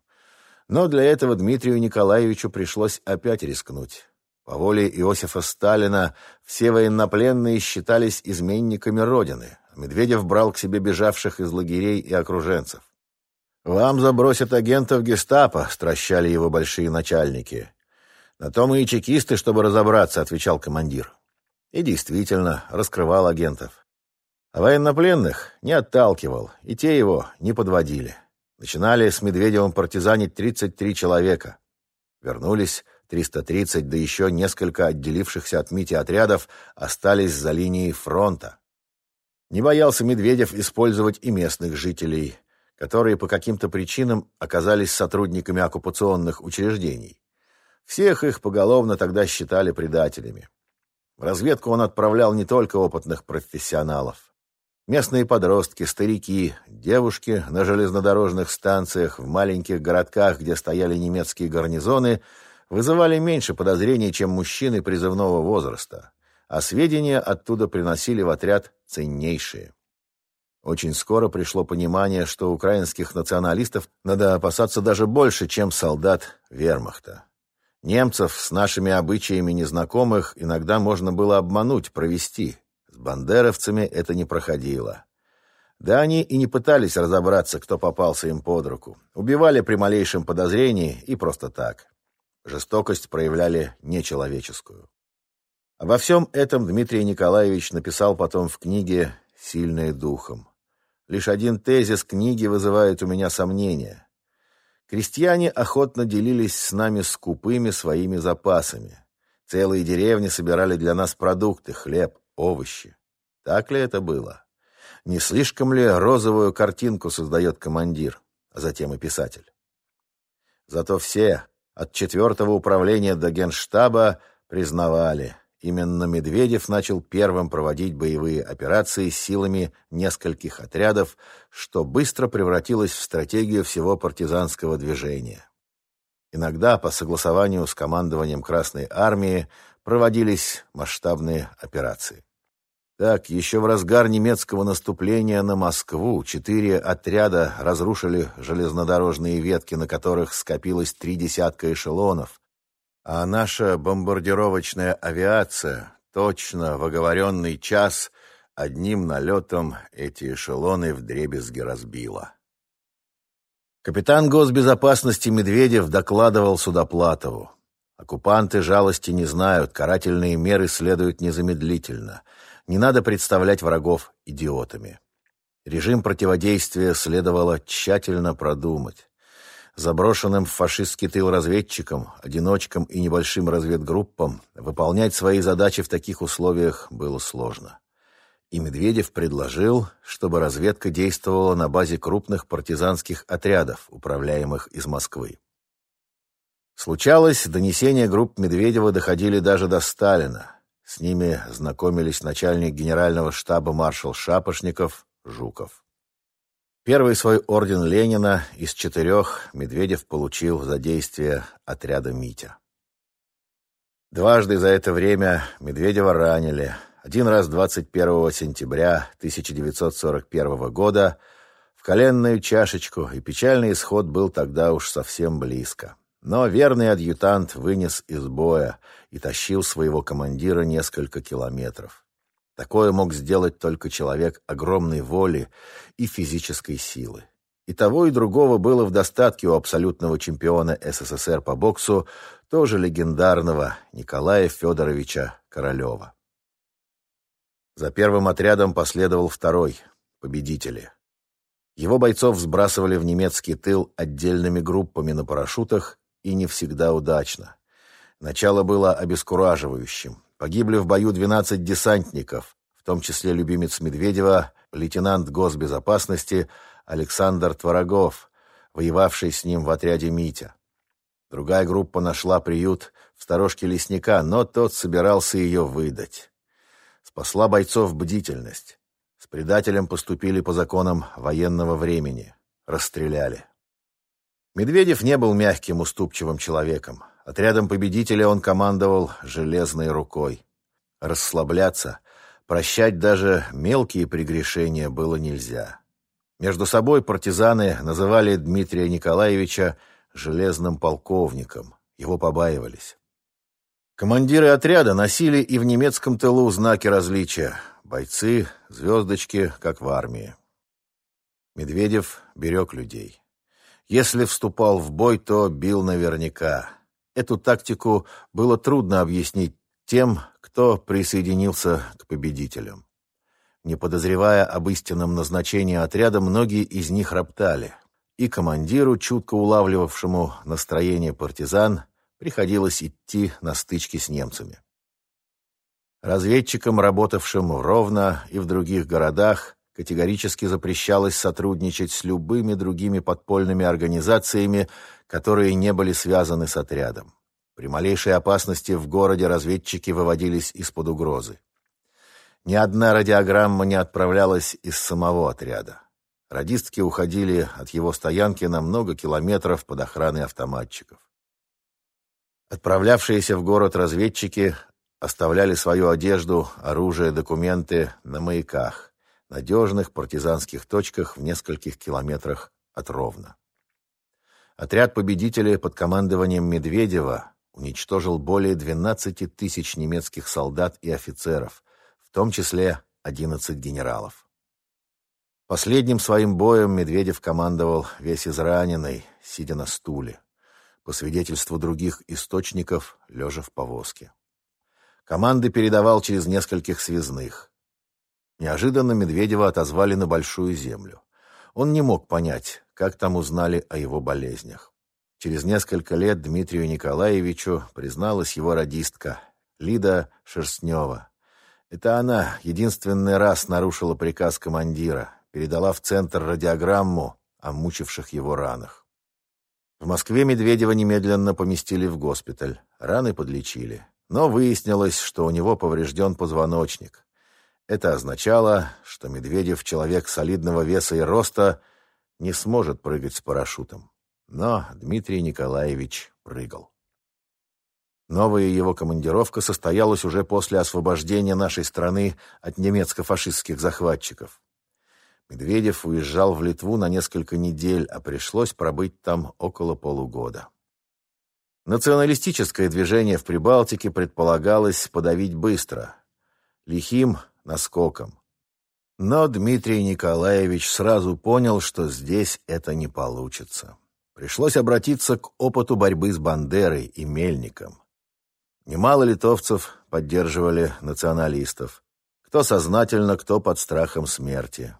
Но для этого Дмитрию Николаевичу пришлось опять рискнуть. По воле Иосифа Сталина все военнопленные считались изменниками Родины. Медведев брал к себе бежавших из лагерей и окруженцев. «Вам забросят агентов гестапо», — стращали его большие начальники. «На то мы и чекисты, чтобы разобраться», — отвечал командир. И действительно, раскрывал агентов. А военнопленных не отталкивал, и те его не подводили. Начинали с Медведевым партизанить 33 человека. Вернулись 330, да еще несколько отделившихся от Мити отрядов остались за линией фронта. Не боялся Медведев использовать и местных жителей – которые по каким-то причинам оказались сотрудниками оккупационных учреждений. Всех их поголовно тогда считали предателями. В разведку он отправлял не только опытных профессионалов. Местные подростки, старики, девушки на железнодорожных станциях, в маленьких городках, где стояли немецкие гарнизоны, вызывали меньше подозрений, чем мужчины призывного возраста, а сведения оттуда приносили в отряд ценнейшие. Очень скоро пришло понимание, что украинских националистов надо опасаться даже больше, чем солдат вермахта. Немцев с нашими обычаями незнакомых иногда можно было обмануть, провести. Бандеровцами это не проходило. Да они и не пытались разобраться, кто попался им под руку. Убивали при малейшем подозрении и просто так. Жестокость проявляли нечеловеческую. Обо всем этом Дмитрий Николаевич написал потом в книге «Сильные духом». Лишь один тезис книги вызывает у меня сомнения. Крестьяне охотно делились с нами скупыми своими запасами. Целые деревни собирали для нас продукты, хлеб, овощи. Так ли это было? Не слишком ли розовую картинку создает командир, а затем и писатель? Зато все, от четвертого управления до генштаба, признавали, Именно Медведев начал первым проводить боевые операции силами нескольких отрядов, что быстро превратилось в стратегию всего партизанского движения. Иногда по согласованию с командованием Красной Армии проводились масштабные операции. Так, еще в разгар немецкого наступления на Москву четыре отряда разрушили железнодорожные ветки, на которых скопилось три десятка эшелонов, а наша бомбардировочная авиация точно в оговоренный час одним налетом эти эшелоны вдребезги разбила. Капитан госбезопасности Медведев докладывал Судоплатову. Оккупанты жалости не знают, карательные меры следуют незамедлительно. Не надо представлять врагов идиотами. Режим противодействия следовало тщательно продумать. Заброшенным в фашистский тыл разведчикам, одиночкам и небольшим разведгруппам выполнять свои задачи в таких условиях было сложно. И Медведев предложил, чтобы разведка действовала на базе крупных партизанских отрядов, управляемых из Москвы. Случалось, донесения групп Медведева доходили даже до Сталина. С ними знакомились начальник генерального штаба маршал Шапошников, Жуков. Первый свой орден Ленина из четырех Медведев получил за действие отряда «Митя». Дважды за это время Медведева ранили. Один раз 21 сентября 1941 года в коленную чашечку, и печальный исход был тогда уж совсем близко. Но верный адъютант вынес из боя и тащил своего командира несколько километров. Такое мог сделать только человек огромной воли и физической силы. И того, и другого было в достатке у абсолютного чемпиона СССР по боксу, тоже легендарного Николая Федоровича Королева. За первым отрядом последовал второй, победители. Его бойцов сбрасывали в немецкий тыл отдельными группами на парашютах и не всегда удачно. Начало было обескураживающим. Погибли в бою 12 десантников, в том числе любимец Медведева, лейтенант госбезопасности Александр Творогов, воевавший с ним в отряде «Митя». Другая группа нашла приют в сторожке лесника, но тот собирался ее выдать. Спасла бойцов бдительность. С предателем поступили по законам военного времени. Расстреляли. Медведев не был мягким, уступчивым человеком. Отрядом победителя он командовал железной рукой. Расслабляться, прощать даже мелкие прегрешения было нельзя. Между собой партизаны называли Дмитрия Николаевича железным полковником. Его побаивались. Командиры отряда носили и в немецком тылу знаки различия. Бойцы, звездочки, как в армии. Медведев берег людей. Если вступал в бой, то бил наверняка. Эту тактику было трудно объяснить тем, кто присоединился к победителям. Не подозревая об истинном назначении отряда, многие из них роптали. И командиру, чутко улавливавшему настроение партизан, приходилось идти на стычки с немцами. Разведчикам, работавшим Ровно и в других городах, категорически запрещалось сотрудничать с любыми другими подпольными организациями, которые не были связаны с отрядом. При малейшей опасности в городе разведчики выводились из-под угрозы. Ни одна радиограмма не отправлялась из самого отряда. Радистки уходили от его стоянки на много километров под охраной автоматчиков. Отправлявшиеся в город разведчики оставляли свою одежду, оружие, документы на маяках надежных партизанских точках в нескольких километрах от Ровно. Отряд победителей под командованием Медведева уничтожил более 12 тысяч немецких солдат и офицеров, в том числе 11 генералов. Последним своим боем Медведев командовал весь израненный, сидя на стуле, по свидетельству других источников, лежа в повозке. Команды передавал через нескольких связных. Неожиданно Медведева отозвали на Большую Землю. Он не мог понять, как там узнали о его болезнях. Через несколько лет Дмитрию Николаевичу призналась его радистка Лида Шерстнева. Это она единственный раз нарушила приказ командира, передала в центр радиограмму о мучивших его ранах. В Москве Медведева немедленно поместили в госпиталь. Раны подлечили. Но выяснилось, что у него поврежден позвоночник. Это означало, что Медведев, человек солидного веса и роста, не сможет прыгать с парашютом. Но Дмитрий Николаевич прыгал. Новая его командировка состоялась уже после освобождения нашей страны от немецко-фашистских захватчиков. Медведев уезжал в Литву на несколько недель, а пришлось пробыть там около полугода. Националистическое движение в Прибалтике предполагалось подавить быстро. Лихим, наскоком. Но Дмитрий Николаевич сразу понял, что здесь это не получится. Пришлось обратиться к опыту борьбы с Бандерой и Мельником. Немало литовцев поддерживали националистов. Кто сознательно, кто под страхом смерти.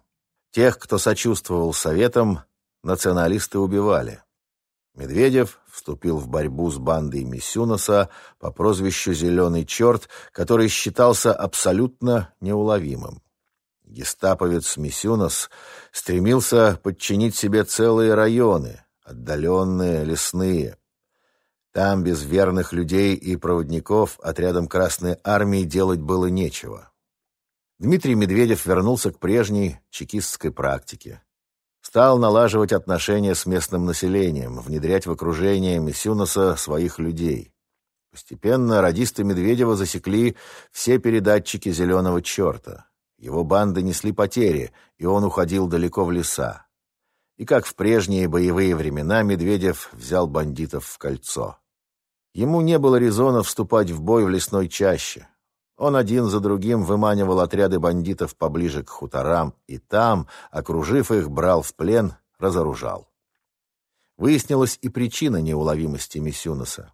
Тех, кто сочувствовал советам, националисты убивали. Медведев вступил в борьбу с бандой Мисюноса по прозвищу «Зеленый черт», который считался абсолютно неуловимым. Гестаповец Мисюнос стремился подчинить себе целые районы, отдаленные, лесные. Там без верных людей и проводников отрядом Красной Армии делать было нечего. Дмитрий Медведев вернулся к прежней чекистской практике. Стал налаживать отношения с местным населением, внедрять в окружение Мисюноса своих людей. Постепенно радисты Медведева засекли все передатчики «Зеленого черта». Его банды несли потери, и он уходил далеко в леса. И как в прежние боевые времена Медведев взял бандитов в кольцо. Ему не было резона вступать в бой в лесной чаще. Он один за другим выманивал отряды бандитов поближе к хуторам и там, окружив их, брал в плен, разоружал. Выяснилась и причина неуловимости Мисюнаса.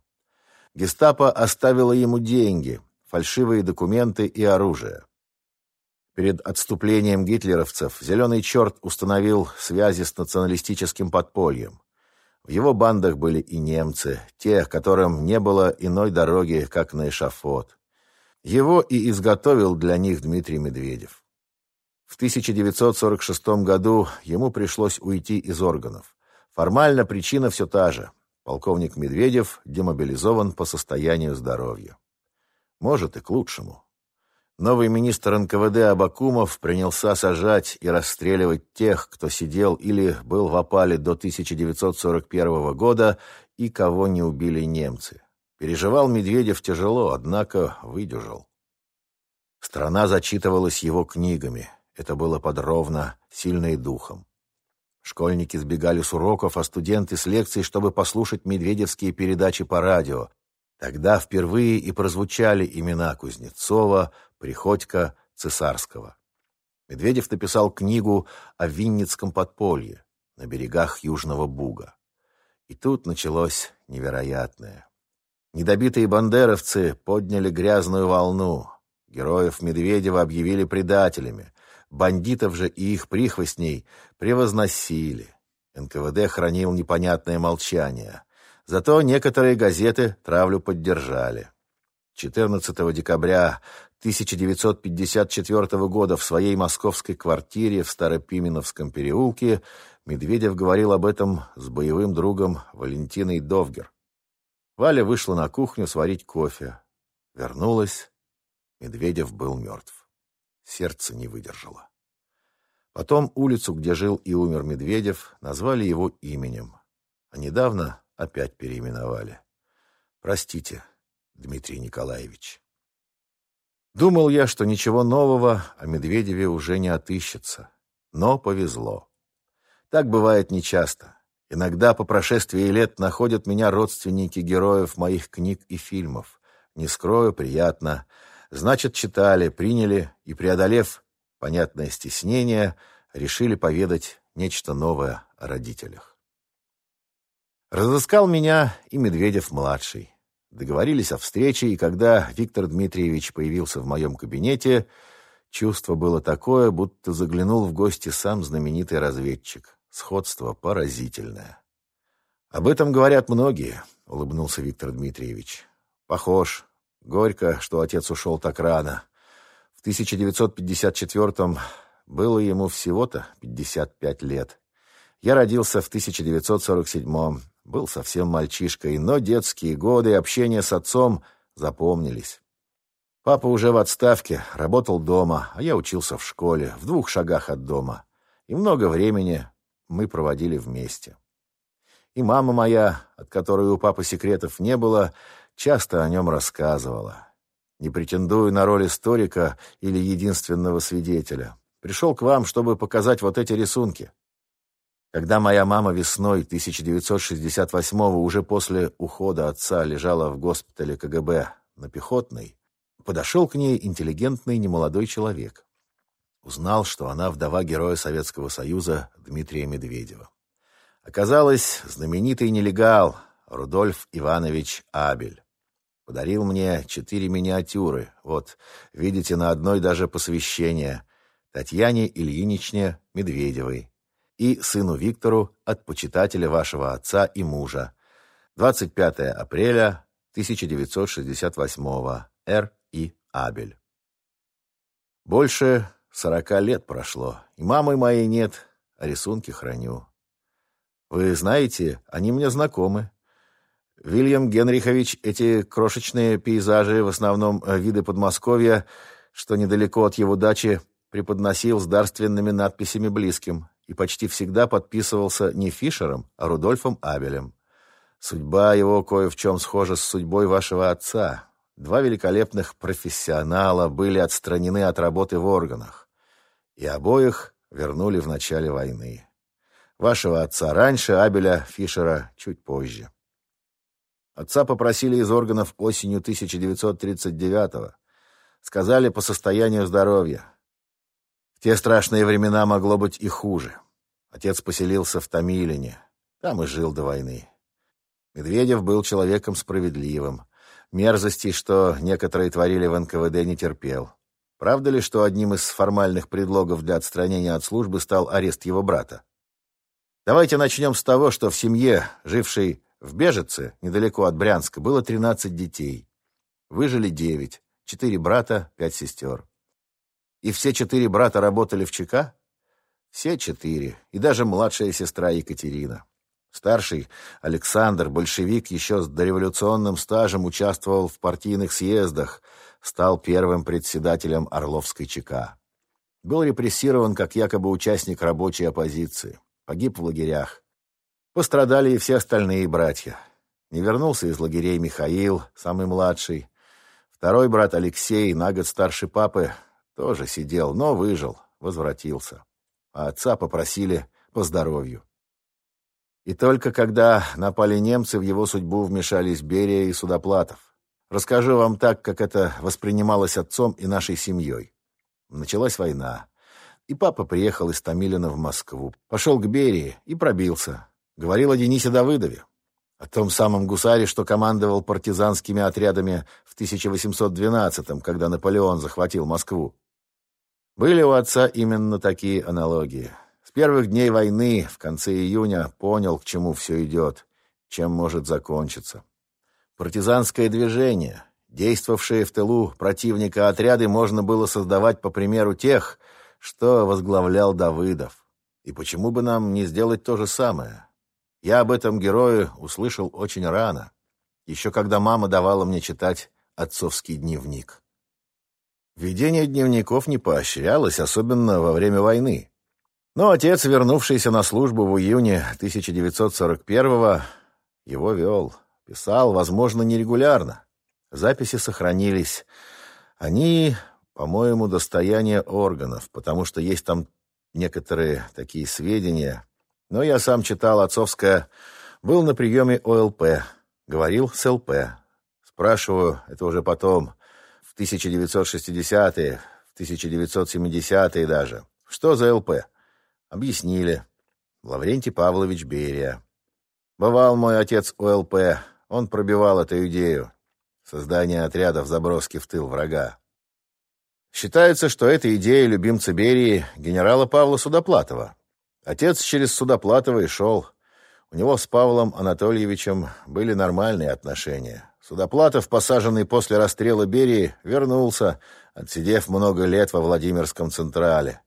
Гестапо оставило ему деньги, фальшивые документы и оружие. Перед отступлением гитлеровцев «Зеленый черт» установил связи с националистическим подпольем. В его бандах были и немцы, те, которым не было иной дороги, как на эшафот. Его и изготовил для них Дмитрий Медведев. В 1946 году ему пришлось уйти из органов. Формально причина все та же. Полковник Медведев демобилизован по состоянию здоровья. Может, и к лучшему. Новый министр НКВД Абакумов принялся сажать и расстреливать тех, кто сидел или был в опале до 1941 года и кого не убили немцы. Переживал Медведев тяжело, однако выдержал. Страна зачитывалась его книгами. Это было подробно, сильно и духом. Школьники сбегали с уроков, а студенты с лекций, чтобы послушать медведевские передачи по радио. Тогда впервые и прозвучали имена Кузнецова, Приходько, Цесарского. Медведев написал книгу о Винницком подполье на берегах Южного Буга. И тут началось невероятное. Недобитые бандеровцы подняли грязную волну. Героев Медведева объявили предателями. Бандитов же и их прихвостней превозносили. НКВД хранил непонятное молчание. Зато некоторые газеты травлю поддержали. 14 декабря 1954 года в своей московской квартире в Старопименовском переулке Медведев говорил об этом с боевым другом Валентиной Довгер. Валя вышла на кухню сварить кофе. Вернулась. Медведев был мертв. Сердце не выдержало. Потом улицу, где жил и умер Медведев, назвали его именем. А недавно опять переименовали. Простите, Дмитрий Николаевич. Думал я, что ничего нового о Медведеве уже не отыщется. Но повезло. Так бывает нечасто. Иногда по прошествии лет находят меня родственники героев моих книг и фильмов. Не скрою, приятно. Значит, читали, приняли и, преодолев понятное стеснение, решили поведать нечто новое о родителях. Разыскал меня и Медведев-младший. Договорились о встрече, и когда Виктор Дмитриевич появился в моем кабинете, чувство было такое, будто заглянул в гости сам знаменитый разведчик. Сходство поразительное. «Об этом говорят многие», — улыбнулся Виктор Дмитриевич. «Похож. Горько, что отец ушел так рано. В 1954-м было ему всего-то 55 лет. Я родился в 1947-м, был совсем мальчишкой, но детские годы и общение с отцом запомнились. Папа уже в отставке, работал дома, а я учился в школе, в двух шагах от дома. И много времени мы проводили вместе. И мама моя, от которой у папы секретов не было, часто о нем рассказывала. Не претендую на роль историка или единственного свидетеля. Пришел к вам, чтобы показать вот эти рисунки. Когда моя мама весной 1968-го, уже после ухода отца, лежала в госпитале КГБ на Пехотной, подошел к ней интеллигентный немолодой человек. Узнал, что она вдова героя Советского Союза Дмитрия Медведева. Оказалось, знаменитый нелегал Рудольф Иванович Абель. Подарил мне четыре миниатюры. Вот, видите, на одной даже посвящение. Татьяне Ильиничне Медведевой и сыну Виктору от почитателя вашего отца и мужа. 25 апреля 1968 Р. И. Абель. Больше сорока лет прошло, и мамы моей нет, а рисунки храню. Вы знаете, они мне знакомы. Вильям Генрихович эти крошечные пейзажи, в основном э, виды Подмосковья, что недалеко от его дачи, преподносил с дарственными надписями близким и почти всегда подписывался не Фишером, а Рудольфом Абелем. Судьба его кое в чем схожа с судьбой вашего отца. Два великолепных профессионала были отстранены от работы в органах, и обоих вернули в начале войны. Вашего отца раньше, Абеля Фишера чуть позже. Отца попросили из органов осенью 1939-го. Сказали по состоянию здоровья. В те страшные времена могло быть и хуже. Отец поселился в Томилине. Там и жил до войны. Медведев был человеком справедливым. Мерзостей, что некоторые творили в НКВД, не терпел. Правда ли, что одним из формальных предлогов для отстранения от службы стал арест его брата? Давайте начнем с того, что в семье, жившей в Бежице, недалеко от Брянска, было 13 детей. Выжили 9, 4 брата, 5 сестер. И все четыре брата работали в ЧК? Все четыре, и даже младшая сестра Екатерина. Старший, Александр, большевик, еще с дореволюционным стажем участвовал в партийных съездах, стал первым председателем Орловской ЧК. Был репрессирован как якобы участник рабочей оппозиции. Погиб в лагерях. Пострадали и все остальные братья. Не вернулся из лагерей Михаил, самый младший. Второй брат Алексей, на год старше папы, тоже сидел, но выжил, возвратился. А отца попросили по здоровью. И только когда напали немцы, в его судьбу вмешались Берия и Судоплатов. Расскажу вам так, как это воспринималось отцом и нашей семьей. Началась война. И папа приехал из Томилина в Москву. Пошел к Берии и пробился. Говорил о Денисе Давыдове. О том самом гусаре, что командовал партизанскими отрядами в 1812-м, когда Наполеон захватил Москву. Были у отца именно такие аналогии. С первых дней войны, в конце июня, понял, к чему все идет, чем может закончиться. Партизанское движение, действовавшие в тылу противника отряды, можно было создавать по примеру тех, что возглавлял Давыдов. И почему бы нам не сделать то же самое? Я об этом герое услышал очень рано, еще когда мама давала мне читать отцовский дневник. Ведение дневников не поощрялось, особенно во время войны. Но отец, вернувшийся на службу в июне 1941-го, его вел, писал, возможно, нерегулярно. Записи сохранились. Они, по-моему, достояние органов, потому что есть там некоторые такие сведения. Но я сам читал отцовское, был на приеме ОЛП, говорил с ЛП. Спрашиваю, это уже потом, 1960-е, в 1970-е даже. Что за ЛП? Объяснили. Лаврентий Павлович Берия. Бывал мой отец у ЛП. Он пробивал эту идею. Создание отрядов заброски в тыл врага. Считается, что эта идея любимца Берии генерала Павла Судоплатова. Отец через Судоплатова и шел. У него с Павлом Анатольевичем были нормальные отношения. Судоплатов, посаженный после расстрела Берии, вернулся, отсидев много лет во Владимирском Централе.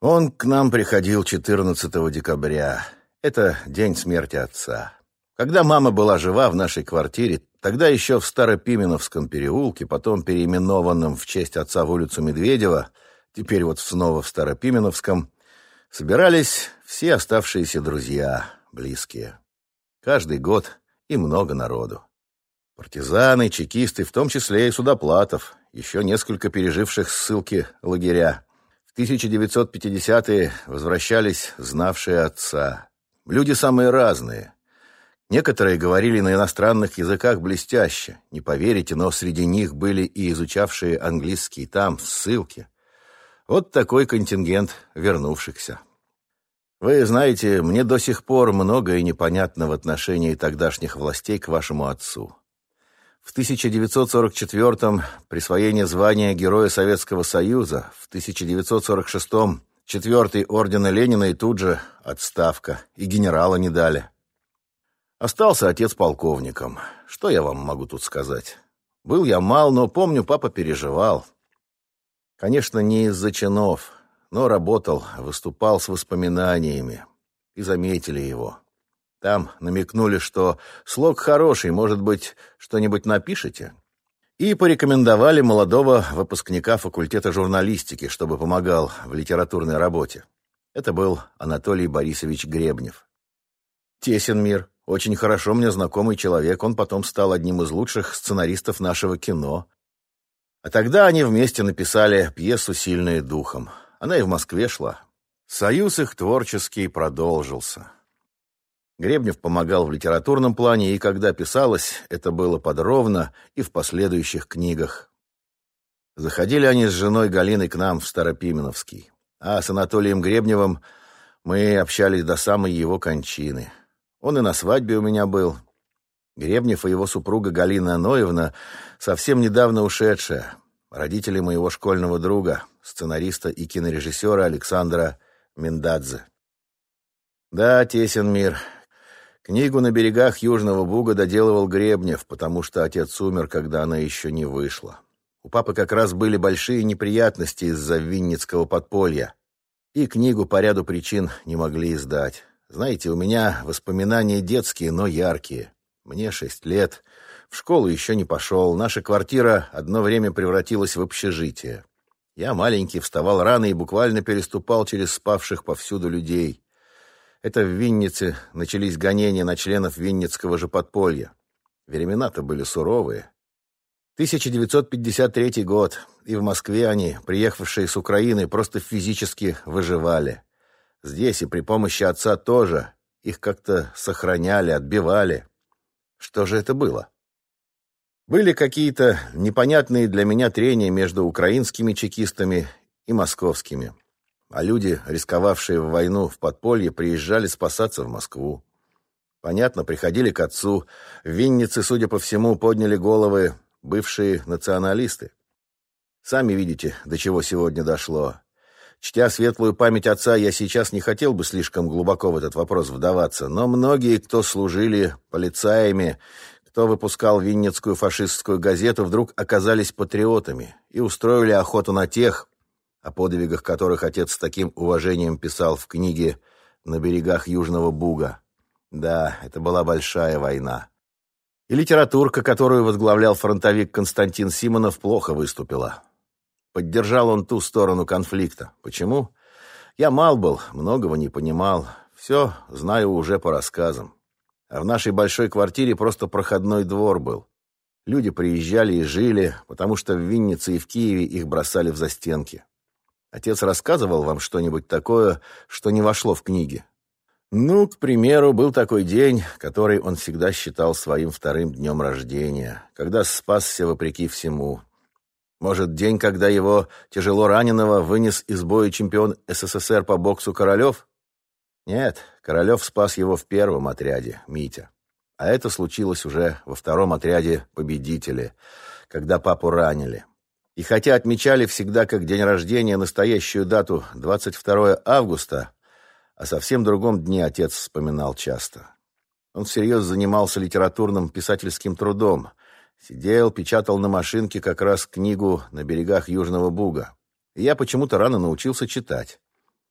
Он к нам приходил 14 декабря. Это день смерти отца. Когда мама была жива в нашей квартире, тогда еще в Старопименовском переулке, потом переименованном в честь отца в улицу Медведева, теперь вот снова в Старопименовском, собирались все оставшиеся друзья, близкие. Каждый год и много народу. Партизаны, чекисты, в том числе и Судоплатов, еще несколько переживших ссылки лагеря. В 1950-е возвращались знавшие отца. Люди самые разные. Некоторые говорили на иностранных языках блестяще. Не поверите, но среди них были и изучавшие английский там, в ссылке. Вот такой контингент вернувшихся. Вы знаете, мне до сих пор многое непонятно в отношении тогдашних властей к вашему отцу. В 1944-м присвоение звания Героя Советского Союза, в 1946-м четвертый ордена Ленина и тут же отставка, и генерала не дали. Остался отец полковником. Что я вам могу тут сказать? Был я мал, но помню, папа переживал. Конечно, не из-за чинов, но работал, выступал с воспоминаниями. И заметили его. Там намекнули, что слог хороший, может быть, что-нибудь напишете? И порекомендовали молодого выпускника факультета журналистики, чтобы помогал в литературной работе. Это был Анатолий Борисович Гребнев. Тесен мир, очень хорошо мне знакомый человек, он потом стал одним из лучших сценаристов нашего кино. А тогда они вместе написали пьесу «Сильные духом». Она и в Москве шла. Союз их творческий продолжился. Гребнев помогал в литературном плане, и когда писалось, это было подробно и в последующих книгах. Заходили они с женой Галиной к нам в Старопименовский, а с Анатолием Гребневым мы общались до самой его кончины. Он и на свадьбе у меня был. Гребнев и его супруга Галина Ноевна, совсем недавно ушедшая, родители моего школьного друга, сценариста и кинорежиссера Александра Миндадзе. Да, тесен мир, Книгу «На берегах Южного Буга» доделывал Гребнев, потому что отец умер, когда она еще не вышла. У папы как раз были большие неприятности из-за Винницкого подполья. И книгу по ряду причин не могли издать. Знаете, у меня воспоминания детские, но яркие. Мне шесть лет. В школу еще не пошел. Наша квартира одно время превратилась в общежитие. Я маленький, вставал рано и буквально переступал через спавших повсюду людей. Это в Виннице начались гонения на членов Винницкого же подполья. Времена-то были суровые. 1953 год, и в Москве они, приехавшие с Украины, просто физически выживали. Здесь и при помощи отца тоже. Их как-то сохраняли, отбивали. Что же это было? Были какие-то непонятные для меня трения между украинскими чекистами и московскими а люди, рисковавшие в войну в подполье, приезжали спасаться в Москву. Понятно, приходили к отцу. В Виннице, судя по всему, подняли головы бывшие националисты. Сами видите, до чего сегодня дошло. Чтя светлую память отца, я сейчас не хотел бы слишком глубоко в этот вопрос вдаваться, но многие, кто служили полицаями, кто выпускал Винницкую фашистскую газету, вдруг оказались патриотами и устроили охоту на тех, о подвигах которых отец с таким уважением писал в книге «На берегах Южного Буга». Да, это была большая война. И литературка, которую возглавлял фронтовик Константин Симонов, плохо выступила. Поддержал он ту сторону конфликта. Почему? Я мал был, многого не понимал. Все знаю уже по рассказам. А в нашей большой квартире просто проходной двор был. Люди приезжали и жили, потому что в Виннице и в Киеве их бросали в застенки. Отец рассказывал вам что-нибудь такое, что не вошло в книги? Ну, к примеру, был такой день, который он всегда считал своим вторым днем рождения, когда спасся вопреки всему. Может, день, когда его тяжело раненого вынес из боя чемпион СССР по боксу Королев? Нет, Королев спас его в первом отряде, Митя. А это случилось уже во втором отряде победители, когда папу ранили. И хотя отмечали всегда как день рождения настоящую дату 22 августа, о совсем другом дне отец вспоминал часто. Он всерьез занимался литературным писательским трудом. Сидел, печатал на машинке как раз книгу «На берегах Южного Буга». Я почему-то рано научился читать.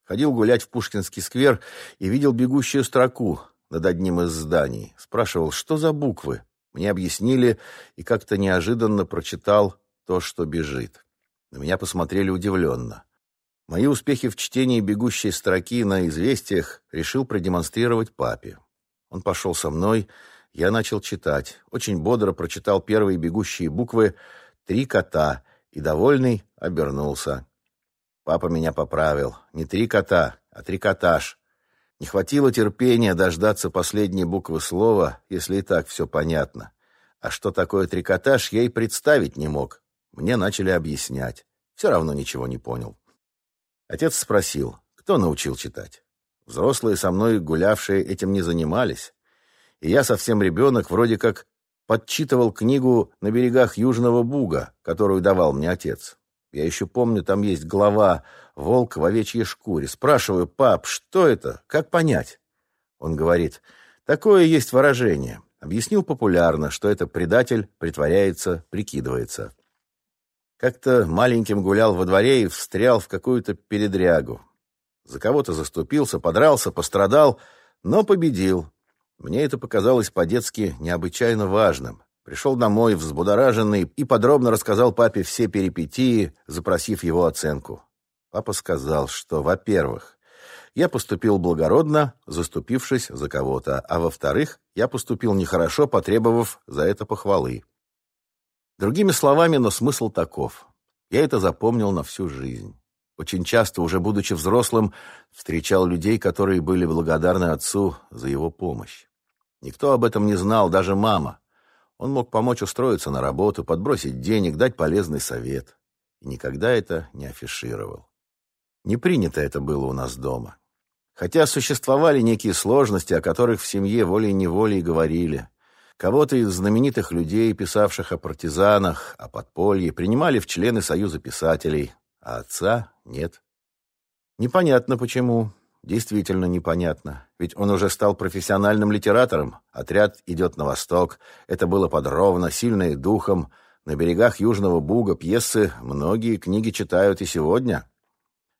Ходил гулять в Пушкинский сквер и видел бегущую строку над одним из зданий. Спрашивал, что за буквы. Мне объяснили и как-то неожиданно прочитал то, что бежит. На меня посмотрели удивленно. Мои успехи в чтении бегущей строки на известиях решил продемонстрировать папе. Он пошел со мной, я начал читать. Очень бодро прочитал первые бегущие буквы «Три кота» и, довольный, обернулся. Папа меня поправил. Не «Три кота», а «Трикотаж». Не хватило терпения дождаться последней буквы слова, если и так все понятно. А что такое трикотаж, я и представить не мог. Мне начали объяснять. Все равно ничего не понял. Отец спросил, кто научил читать. Взрослые со мной гулявшие этим не занимались. И я совсем ребенок, вроде как подчитывал книгу «На берегах Южного Буга», которую давал мне отец. Я еще помню, там есть глава «Волк в овечьей шкуре». Спрашиваю, пап, что это? Как понять? Он говорит, такое есть выражение. Объяснил популярно, что это предатель притворяется, прикидывается. Как-то маленьким гулял во дворе и встрял в какую-то передрягу. За кого-то заступился, подрался, пострадал, но победил. Мне это показалось по-детски необычайно важным. Пришел домой взбудораженный и подробно рассказал папе все перипетии, запросив его оценку. Папа сказал, что, во-первых, я поступил благородно, заступившись за кого-то, а во-вторых, я поступил нехорошо, потребовав за это похвалы. Другими словами, но смысл таков. Я это запомнил на всю жизнь. Очень часто, уже будучи взрослым, встречал людей, которые были благодарны отцу за его помощь. Никто об этом не знал, даже мама. Он мог помочь устроиться на работу, подбросить денег, дать полезный совет. И никогда это не афишировал. Не принято это было у нас дома. Хотя существовали некие сложности, о которых в семье волей-неволей говорили. Кого-то из знаменитых людей, писавших о партизанах, о подполье, принимали в члены Союза писателей, а отца нет. Непонятно почему. Действительно непонятно. Ведь он уже стал профессиональным литератором. Отряд идет на восток. Это было подробно, сильное духом. На берегах Южного Буга пьесы многие книги читают и сегодня.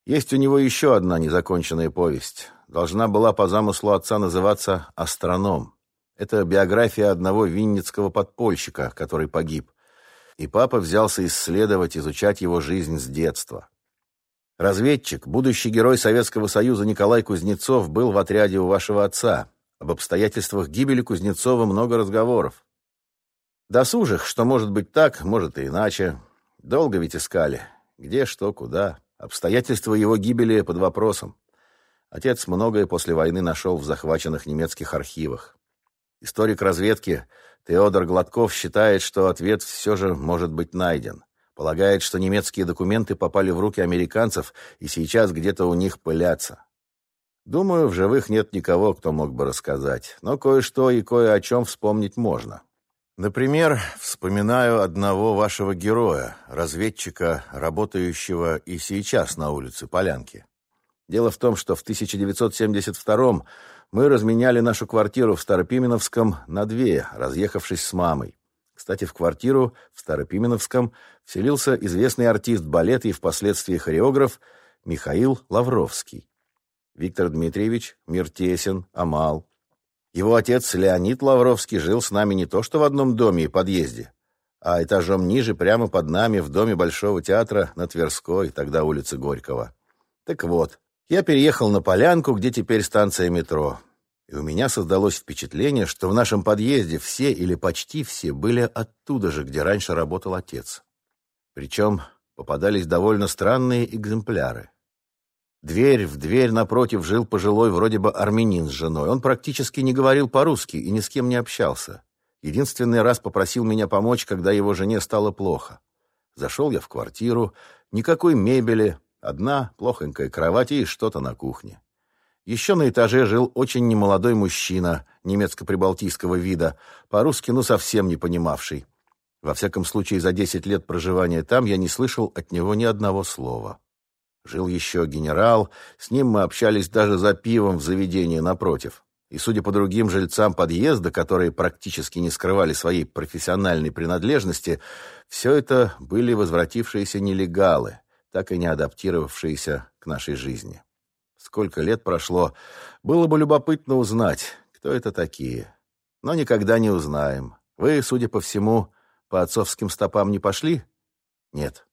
Есть у него еще одна незаконченная повесть. Должна была по замыслу отца называться «Астроном». Это биография одного винницкого подпольщика, который погиб. И папа взялся исследовать, изучать его жизнь с детства. Разведчик, будущий герой Советского Союза Николай Кузнецов был в отряде у вашего отца. Об обстоятельствах гибели Кузнецова много разговоров. Досужих, что может быть так, может и иначе. Долго ведь искали. Где, что, куда. Обстоятельства его гибели под вопросом. Отец многое после войны нашел в захваченных немецких архивах. Историк разведки Теодор Гладков считает, что ответ все же может быть найден. Полагает, что немецкие документы попали в руки американцев и сейчас где-то у них пылятся. Думаю, в живых нет никого, кто мог бы рассказать, но кое-что и кое о чем вспомнить можно. Например, вспоминаю одного вашего героя, разведчика, работающего и сейчас на улице Полянки. Дело в том, что в 1972 мы разменяли нашу квартиру в Старопименовском на две, разъехавшись с мамой. Кстати, в квартиру в Старопименовском вселился известный артист балета и впоследствии хореограф Михаил Лавровский. Виктор Дмитриевич мир тесен, Амал. Его отец Леонид Лавровский жил с нами не то что в одном доме и подъезде, а этажом ниже, прямо под нами, в доме Большого театра на Тверской, тогда улице Горького. Так вот, я переехал на Полянку, где теперь станция метро и у меня создалось впечатление, что в нашем подъезде все или почти все были оттуда же, где раньше работал отец. Причем попадались довольно странные экземпляры. Дверь в дверь напротив жил пожилой вроде бы армянин с женой. Он практически не говорил по-русски и ни с кем не общался. Единственный раз попросил меня помочь, когда его жене стало плохо. Зашел я в квартиру, никакой мебели, одна плохонькая кровать и что-то на кухне. Еще на этаже жил очень немолодой мужчина немецко-прибалтийского вида, по-русски ну совсем не понимавший. Во всяком случае, за десять лет проживания там я не слышал от него ни одного слова. Жил еще генерал, с ним мы общались даже за пивом в заведении напротив. И, судя по другим жильцам подъезда, которые практически не скрывали своей профессиональной принадлежности, все это были возвратившиеся нелегалы, так и не адаптировавшиеся к нашей жизни. Сколько лет прошло, было бы любопытно узнать, кто это такие. Но никогда не узнаем. Вы, судя по всему, по отцовским стопам не пошли? Нет.